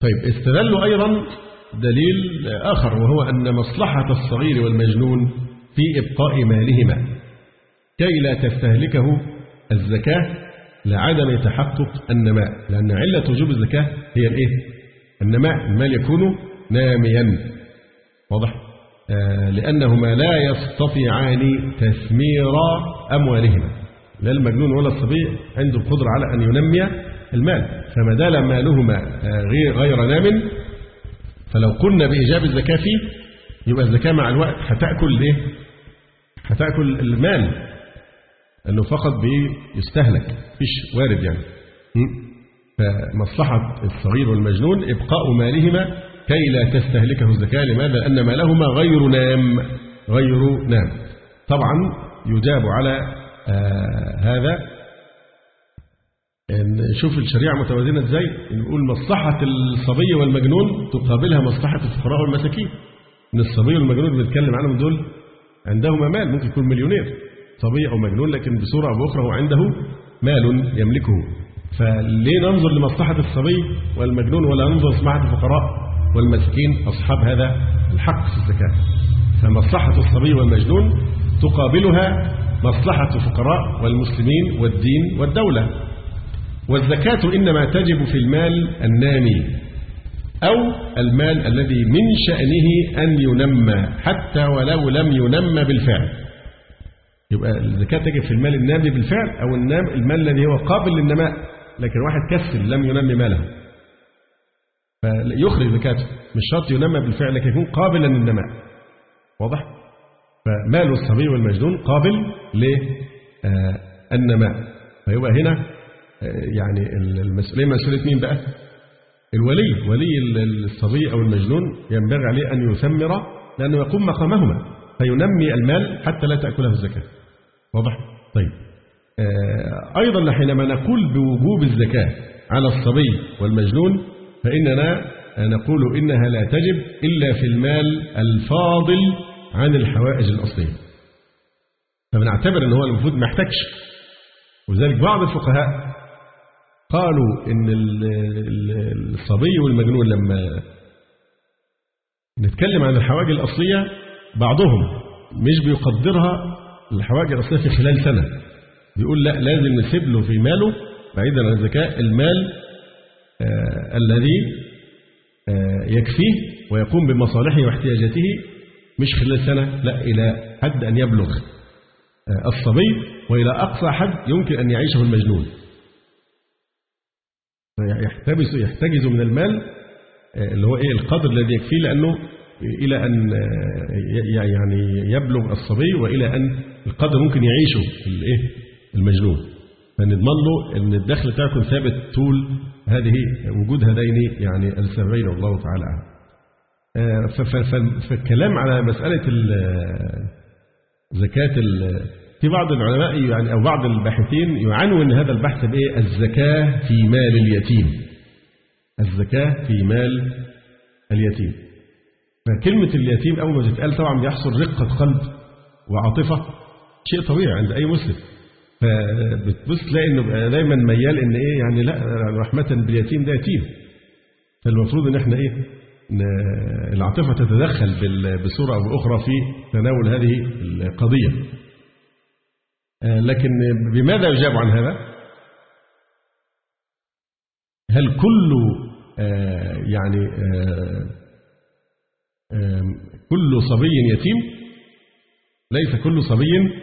طيب استدلوا أيضا دليل آخر وهو أن مصلحة الصغير والمجنون في إبقاء مالهما. كي لا تستهلكه الزكاة لعدم تحقق النماء لأن علة وجوب الزكاة هي الإيه؟ النماء المال يكون ناميا. واضح؟ آه لأنهما لا يستطيعان تثمير أموالهما. لا المجنون ولا الصبي عنده القدرة على أن ينمي المال. فما دام مالهما آه، غير غير نام فلو قلنا بإيجاب الزكاة فيه يبقى الزكاة مع الوقت هتأكل إيه؟ هتأكل المال أنه فقط بيستهلك مفيش وارد يعني فمصلحة الصغير والمجنون إبقاء مالهما كي لا تستهلكه الزكاة لماذا؟ لأن مالهما غير نام غير نام طبعا يجاب على آه هذا نشوف الشريعة متوازنة إزاي؟ نقول مصلحة الصبي والمجنون تقابلها مصلحة الفقراء والمساكين. إن الصبي والمجنون اللي بنتكلم عنهم دول عندهما مال ممكن يكون مليونير. صبي أو مجنون لكن بصورة أو بأخرى هو عنده مال يملكه. فليه ننظر لمصلحة الصبي والمجنون ولا ننظر لمصلحة الفقراء والمسكين أصحاب هذا الحق في الزكاة. فمصلحة الصبي والمجنون تقابلها مصلحة الفقراء والمسلمين والدين والدولة. والزكاة إنما تجب في المال النامي أو المال الذي من شأنه أن ينمى حتى ولو لم ينمى بالفعل. يبقى الزكاة تجب في المال النامي بالفعل أو المال الذي هو قابل للنماء لكن واحد كسل لم ينمي ماله. فيخرج زكاته مش شرط ينمى بالفعل لكن يكون قابلا للنماء. واضح؟ فمال الصبي والمجنون قابل للنماء فيبقى هنا يعني المسؤولية مسؤولية مين بقى؟ الولي ولي الصبي أو المجنون ينبغي عليه أن يثمر لأنه يقوم مقامهما فينمي المال حتى لا تأكله الزكاة. واضح؟ طيب. آه، أيضا حينما نقول بوجوب الزكاة على الصبي والمجنون فإننا نقول إنها لا تجب إلا في المال الفاضل عن الحوائج الأصلية. فبنعتبر أن هو المفروض ما وذلك بعض الفقهاء قالوا إن الصبي والمجنون لما نتكلم عن الحواجز الأصلية بعضهم مش بيقدرها الحواجز الأصلية في خلال سنة. بيقول لا لازم نسيب له في ماله بعيدا عن الزكاة المال آه الذي آه يكفيه ويقوم بمصالحه واحتياجاته مش خلال سنة لا إلى حد أن يبلغ آه الصبي وإلى أقصى حد يمكن أن يعيشه المجنون. يحتبس يحتجز من المال آه، اللي هو إيه القدر الذي يكفيه لأنه إلى أن آه، يعني يبلغ الصبي وإلى أن القدر ممكن يعيشه الإيه المجنون فنضمن له إن الدخل بتاعه يكون ثابت طول هذه وجود هذين يعني السببين والله تعالى أعلم. آه، فالكلام على مسألة زكاة في بعض العلماء يعني أو بعض الباحثين يعنون هذا البحث بإيه؟ الزكاة في مال اليتيم. الزكاة في مال اليتيم. فكلمة اليتيم أول ما تتقال طبعا بيحصل رقة قلب وعاطفة شيء طبيعي عند أي مسلم. فبتبص تلاقي إنه دايما ميال إن إيه؟ يعني لا رحمة باليتيم ده يتيم. فالمفروض إن إحنا إيه؟ العاطفة تتدخل بصورة أو بأخرى في تناول هذه القضية. لكن بماذا يجاب عن هذا؟ هل كل يعني كل صبي يتيم؟ ليس كل صبي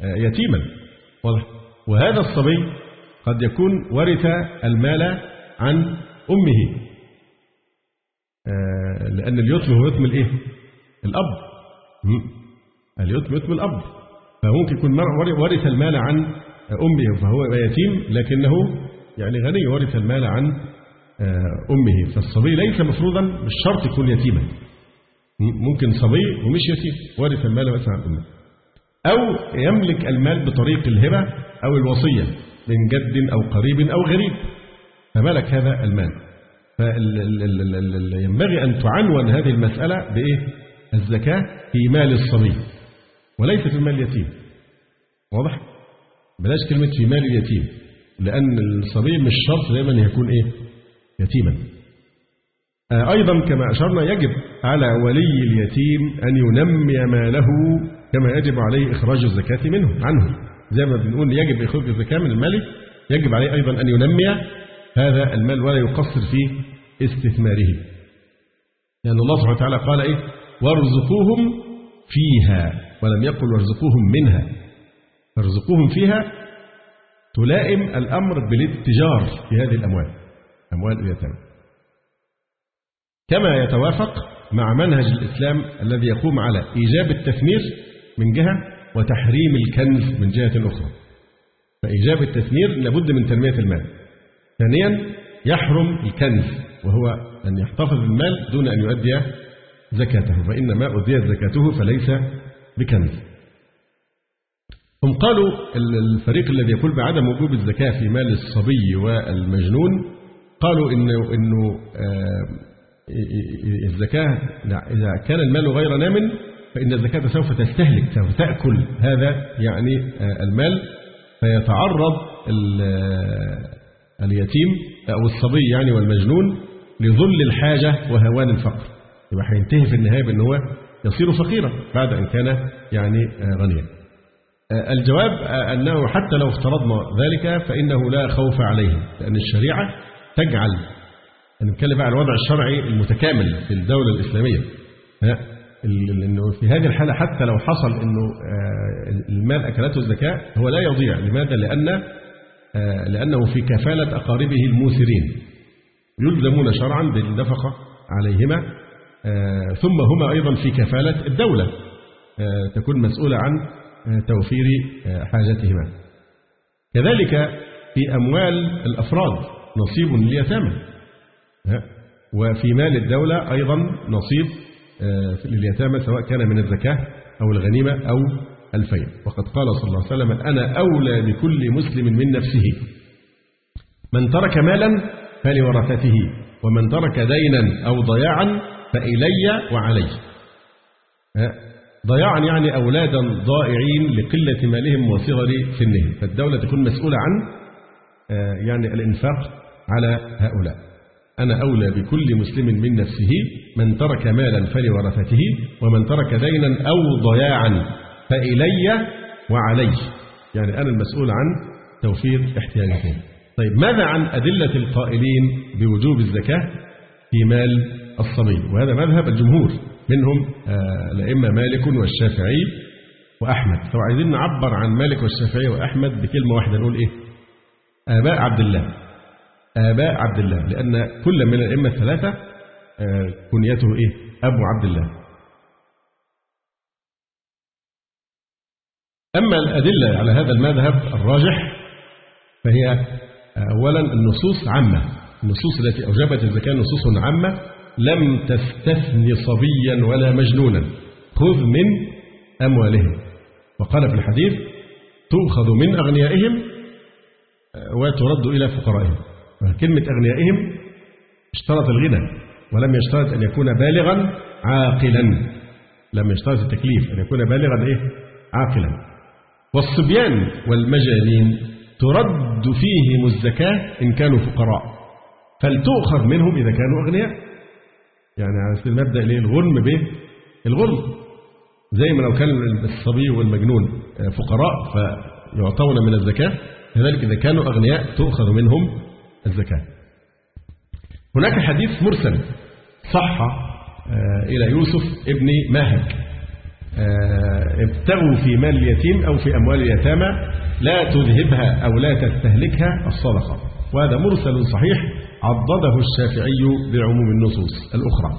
يتيما واضح وهذا الصبي قد يكون ورث المال عن أمه لأن اليتم هو يتم الإيه؟ الأب اليتم يتم الأب فممكن يكون ورث المال عن أمه فهو يتيم لكنه يعني غني ورث المال عن أمه. فالصبي ليس مفروضا مش شرط يكون يتيما. ممكن صبي ومش يتيم ورث المال بس عن أمه. أو يملك المال بطريق الهبة أو الوصية من جد أو قريب أو غريب. فملك هذا المال. فينبغي أن تعنون هذه المسألة بإيه؟ الزكاة في مال الصبي. وليس في مال اليتيم. واضح؟ بلاش كلمة في مال اليتيم لأن الصبي مش شرط دايما يكون إيه؟ يتيما. أيضا كما أشرنا يجب على ولي اليتيم أن ينمي ماله كما يجب عليه إخراج الزكاة منه عنه. زي ما بنقول يجب إخراج الزكاة من المال يجب عليه أيضا أن ينمي هذا المال ولا يقصر في استثماره. لأن الله سبحانه وتعالى قال إيه؟ وارزقوهم فيها. ولم يقل وارزقوهم منها. فارزقوهم فيها تلائم الأمر بالاتجار في هذه الأموال أموال اليتامى. كما يتوافق مع منهج الإسلام الذي يقوم على إيجاب التثمير من جهة وتحريم الكنز من جهة أخرى. فإيجاب التثمير لابد من تنمية المال. ثانيا يحرم الكنز وهو أن يحتفظ بالمال دون أن يؤدي زكاته. فإن ما أديت زكاته فليس بكنز. هم قالوا الفريق الذي يقول بعدم وجوب الزكاة في مال الصبي والمجنون قالوا إنه, إنه الزكاة إذا كان المال غير نام فإن الزكاة سوف تستهلك سوف تأكل هذا يعني المال فيتعرض اليتيم أو الصبي يعني والمجنون لذل الحاجة وهوان الفقر. يبقى هينتهي في النهاية بأن هو يصير فقيرا بعد أن كان يعني غنيا. الجواب أنه حتى لو افترضنا ذلك فإنه لا خوف عليهم لأن الشريعة تجعل نتكلم عن الوضع الشرعي المتكامل في الدولة الإسلامية. إنه في هذه الحالة حتى لو حصل إنه المال أكلته الزكاة هو لا يضيع. لماذا؟ لأن لأنه في كفالة أقاربه الموسرين. يلزمون شرعا بالنفقة عليهما. ثم هما أيضا في كفالة الدولة تكون مسؤولة عن توفير حاجتهما. كذلك في أموال الأفراد نصيب لليتامى وفي مال الدولة أيضا نصيب لليتامى سواء كان من الزكاة أو الغنيمة أو الفيء وقد قال صلى الله عليه وسلم أنا أولى بكل مسلم من نفسه من ترك مالا فلورثته ومن ترك دينا أو ضياعا فإلي وعلي. ضياعا يعني أولادا ضائعين لقلة مالهم وصغر سنهم. فالدولة تكون مسؤولة عن يعني الإنفاق على هؤلاء. أنا أولى بكل مسلم من نفسه من ترك مالا فلورثته ومن ترك دينا أو ضياعا. فإلي وعلي. يعني أنا المسؤول عن توفير احتياجاتهم. طيب ماذا عن أدلة القائلين بوجوب الزكاة في مال الصبي وهذا مذهب الجمهور. منهم الأئمة مالك والشافعي وأحمد. لو عايزين نعبر عن مالك والشافعي وأحمد بكلمة واحدة نقول إيه؟ آباء عبد الله. آباء عبد الله. لأن كل من الأئمة الثلاثة كنيته إيه؟ أبو عبد الله. أما الأدلة على هذا المذهب الراجح فهي أولا النصوص عامة. النصوص التي أوجبت الزكاة نصوص عامة. لم تستثن صبيا ولا مجنونا. خذ من أموالهم. وقال في الحديث تؤخذ من أغنيائهم وترد إلى فقرائهم. كلمة أغنيائهم اشترط الغنى ولم يشترط أن يكون بالغا عاقلا. لم يشترط التكليف أن يكون بالغا إيه؟ عاقلا. والصبيان والمجانين ترد فيهم الزكاة إن كانوا فقراء. فلتؤخذ منهم إذا كانوا أغنياء. يعني على سبيل المبدأ ليه الغنم به؟ الغنم. زي ما لو كان الصبي والمجنون فقراء فيعطون من الزكاة كذلك إذا كانوا أغنياء تؤخذ منهم الزكاة. هناك حديث مرسل صح إلى يوسف ابن ماهك. ابتغوا في مال اليتيم أو في أموال اليتامى لا تذهبها أو لا تستهلكها الصدقة. وهذا مرسل صحيح عضده الشافعي بعموم النصوص الأخرى.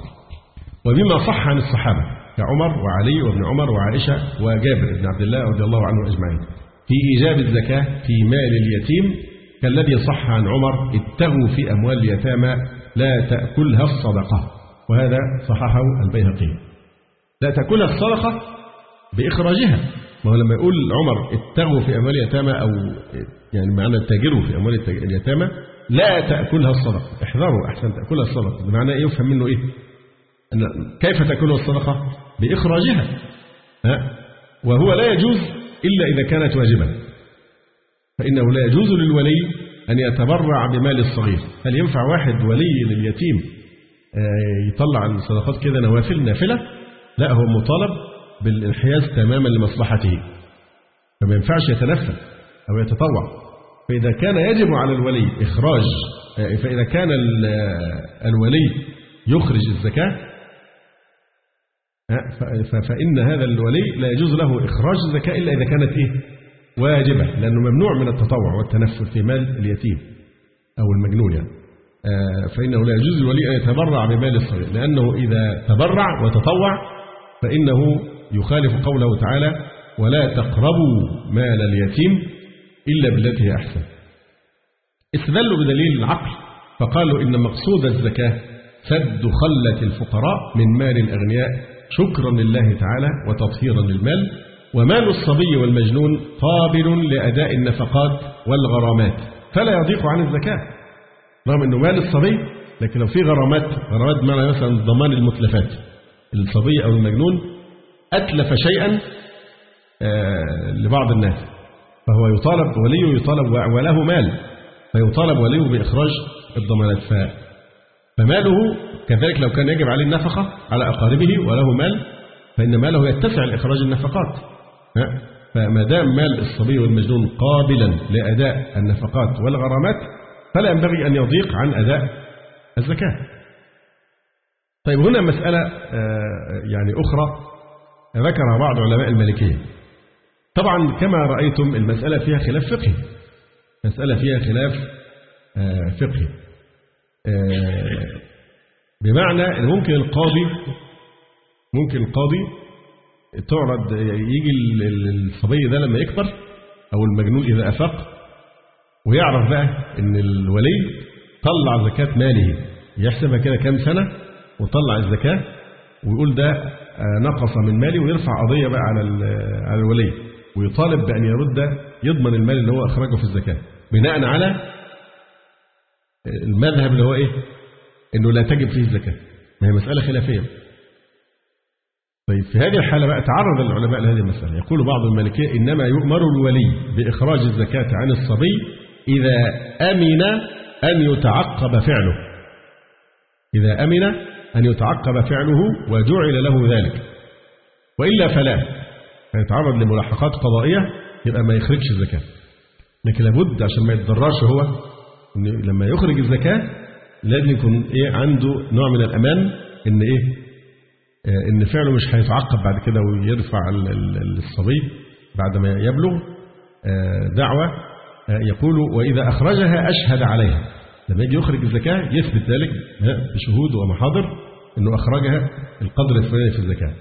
وبما صح عن الصحابة كعمر وعلي وابن عمر وعائشة وجابر بن عبد الله رضي الله عنه أجمعين. في إيجاب الزكاة في مال اليتيم كالذي صح عن عمر اتغوا في أموال اليتامى لا تأكلها الصدقة. وهذا صححه البيهقي. لا تأكلها الصدقة بإخراجها. ما هو لما يقول عمر اتغوا في أموال اليتامى أو يعني معنى تاجروا في أموال اليتامى لا تأكلها الصدقة. احذروا أحسن تأكلها الصدقة. بمعنى إيه؟ يفهم منه إيه؟ أن كيف تأكلها الصدقة؟ بإخراجها. ها؟ وهو لا يجوز إلا إذا كانت واجبة. فإنه لا يجوز للولي أن يتبرع بمال الصغير. هل ينفع واحد ولي لليتيم يطلع الصدقات كده نوافل نافلة؟ لا هو مطالب بالانحياز تماما لمصلحته. فما ينفعش يتنفل أو يتطوع. فإذا كان يجب على الولي إخراج فإذا كان الولي يخرج الزكاة فإن هذا الولي لا يجوز له إخراج الزكاة إلا إذا كانت إيه؟ واجبة لأنه ممنوع من التطوع والتنفل في مال اليتيم أو المجنون يعني فإنه لا يجوز للولي أن يتبرع بمال الصغير لأنه إذا تبرع وتطوع فإنه يخالف قوله تعالى ولا تقربوا مال اليتيم إلا بالتي هي أحسن. استدلوا بدليل العقل فقالوا إن مقصود الزكاة سد خلة الفقراء من مال الأغنياء شكرا لله تعالى وتطهيرا للمال ومال الصبي والمجنون قابل لأداء النفقات والغرامات فلا يضيق عن الزكاة. رغم أنه مال الصبي لكن لو في غرامات غرامات بمعنى مثلا ضمان المتلفات الصبي أو المجنون أتلف شيئا لبعض الناس. فهو يطالب وليه يطالب وله مال. فيطالب وليه بإخراج الضمانات. فماله كذلك لو كان يجب عليه النفقة على أقاربه وله مال فإن ماله يتسع لإخراج النفقات. فما دام مال الصبي والمجنون قابلا لأداء النفقات والغرامات فلا ينبغي أن يضيق عن أداء الزكاة. طيب هنا مسألة يعني أخرى. ذكرها بعض علماء المالكية. طبعا كما رأيتم المسألة فيها خلاف فقهي. مسألة فيها خلاف فقهي. بمعنى إن ممكن القاضي ممكن القاضي تعرض يجي الصبي ده لما يكبر أو المجنون إذا أفاق ويعرف بقى إن الولي طلع زكاة ماله. يحسبها كده كام سنة وطلع الزكاة ويقول ده نقص من مالي ويرفع قضية بقى على على الولي. ويطالب بأن يرد يضمن المال اللي هو أخرجه في الزكاة بناء على المذهب اللي هو إيه؟ إنه لا تجب فيه الزكاة. ما هي مسألة خلافية. طيب في هذه الحالة بقى تعرض العلماء لهذه المسألة. يقول بعض المالكية إنما يؤمر الولي بإخراج الزكاة عن الصبي إذا أمن أن يتعقب فعله. إذا أمن أن يتعقب فعله وجعل له ذلك. وإلا فلا. فيتعرض لملاحقات قضائية يبقى ما يخرجش الزكاة. لكن لابد عشان ما يتضررش هو إن لما يخرج الزكاة لازم يكون إيه عنده نوع من الأمان إن إيه إن فعله مش هيتعقب بعد كده ويرفع الصبي بعد ما يبلغ دعوة يقول وإذا أخرجها أشهد عليها. لما يجي يخرج الزكاة يثبت ذلك بشهود ومحاضر أنه أخرجها القدر الفلاني في الزكاة.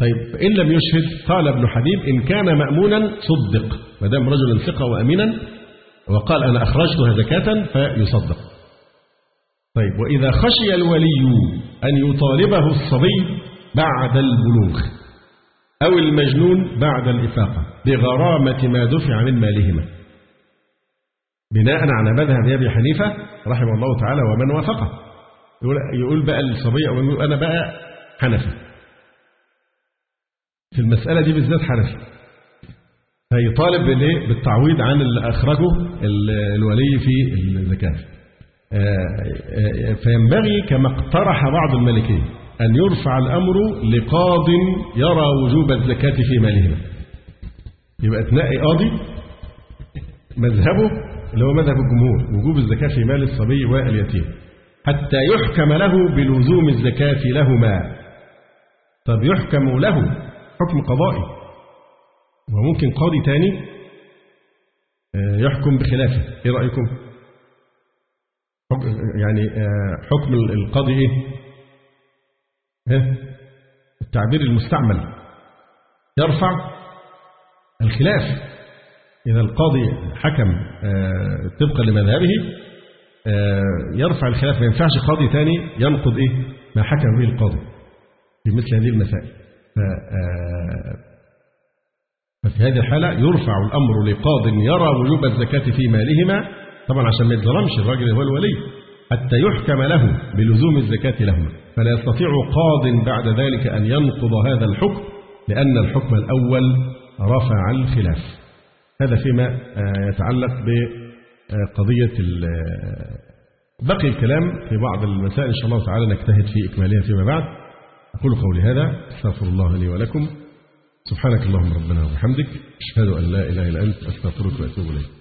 طيب إن لم يشهد قال ابن حبيب إن كان مأمونا صدق ما دام رجلا ثقة وأمينا وقال أنا أخرجتها زكاة فيصدق. طيب وإذا خشي الولي أن يطالبه الصبي بعد البلوغ أو المجنون بعد الإفاقة بغرامة ما دفع من مالهما. بناء على مذهب أبي حنيفة رحمه الله تعالى ومن وافقه. يقول, بقى الصبي أنا بقى حنفي. في المسألة دي بالذات حنفي. فيطالب بالإيه؟ بالتعويض عن اللي أخرجه الولي في الزكاة. فينبغي كما اقترح بعض المالكيه أن يرفع الأمر لقاض يرى وجوب الزكاة في مالهما. يبقى تنقي قاضي مذهبه اللي هو مذهب الجمهور وجوب الزكاة في مال الصبي واليتيم. حتى يحكم له بلزوم الزكاة لهما. طب يحكم له حكم قضائي. وممكن قاضي تاني يحكم بخلافه. إيه رأيكم؟ يعني حكم القاضي إيه؟ التعبير المستعمل. يرفع الخلاف. إذا القاضي حكم طبقا لمذهبه يرفع الخلاف. ما ينفعش قاضي ثاني ينقض إيه؟ ما حكم به القاضي في مثل هذه المسائل. ففي هذه الحالة يرفع الأمر لقاض يرى وجوب الزكاة في مالهما طبعا عشان ما يتظلمش الراجل هو الولي حتى يحكم له بلزوم الزكاة لهما. فلا يستطيع قاض بعد ذلك أن ينقض هذا الحكم لأن الحكم الأول رفع الخلاف. هذا فيما يتعلق بقضية بقي الكلام في بعض المسائل. إن شاء الله تعالى نجتهد في إكمالها فيما بعد. أقول قولي هذا أستغفر الله لي ولكم. سبحانك اللهم ربنا وبحمدك أشهد أن لا إله إلا أنت أستغفرك وأتوب إليك.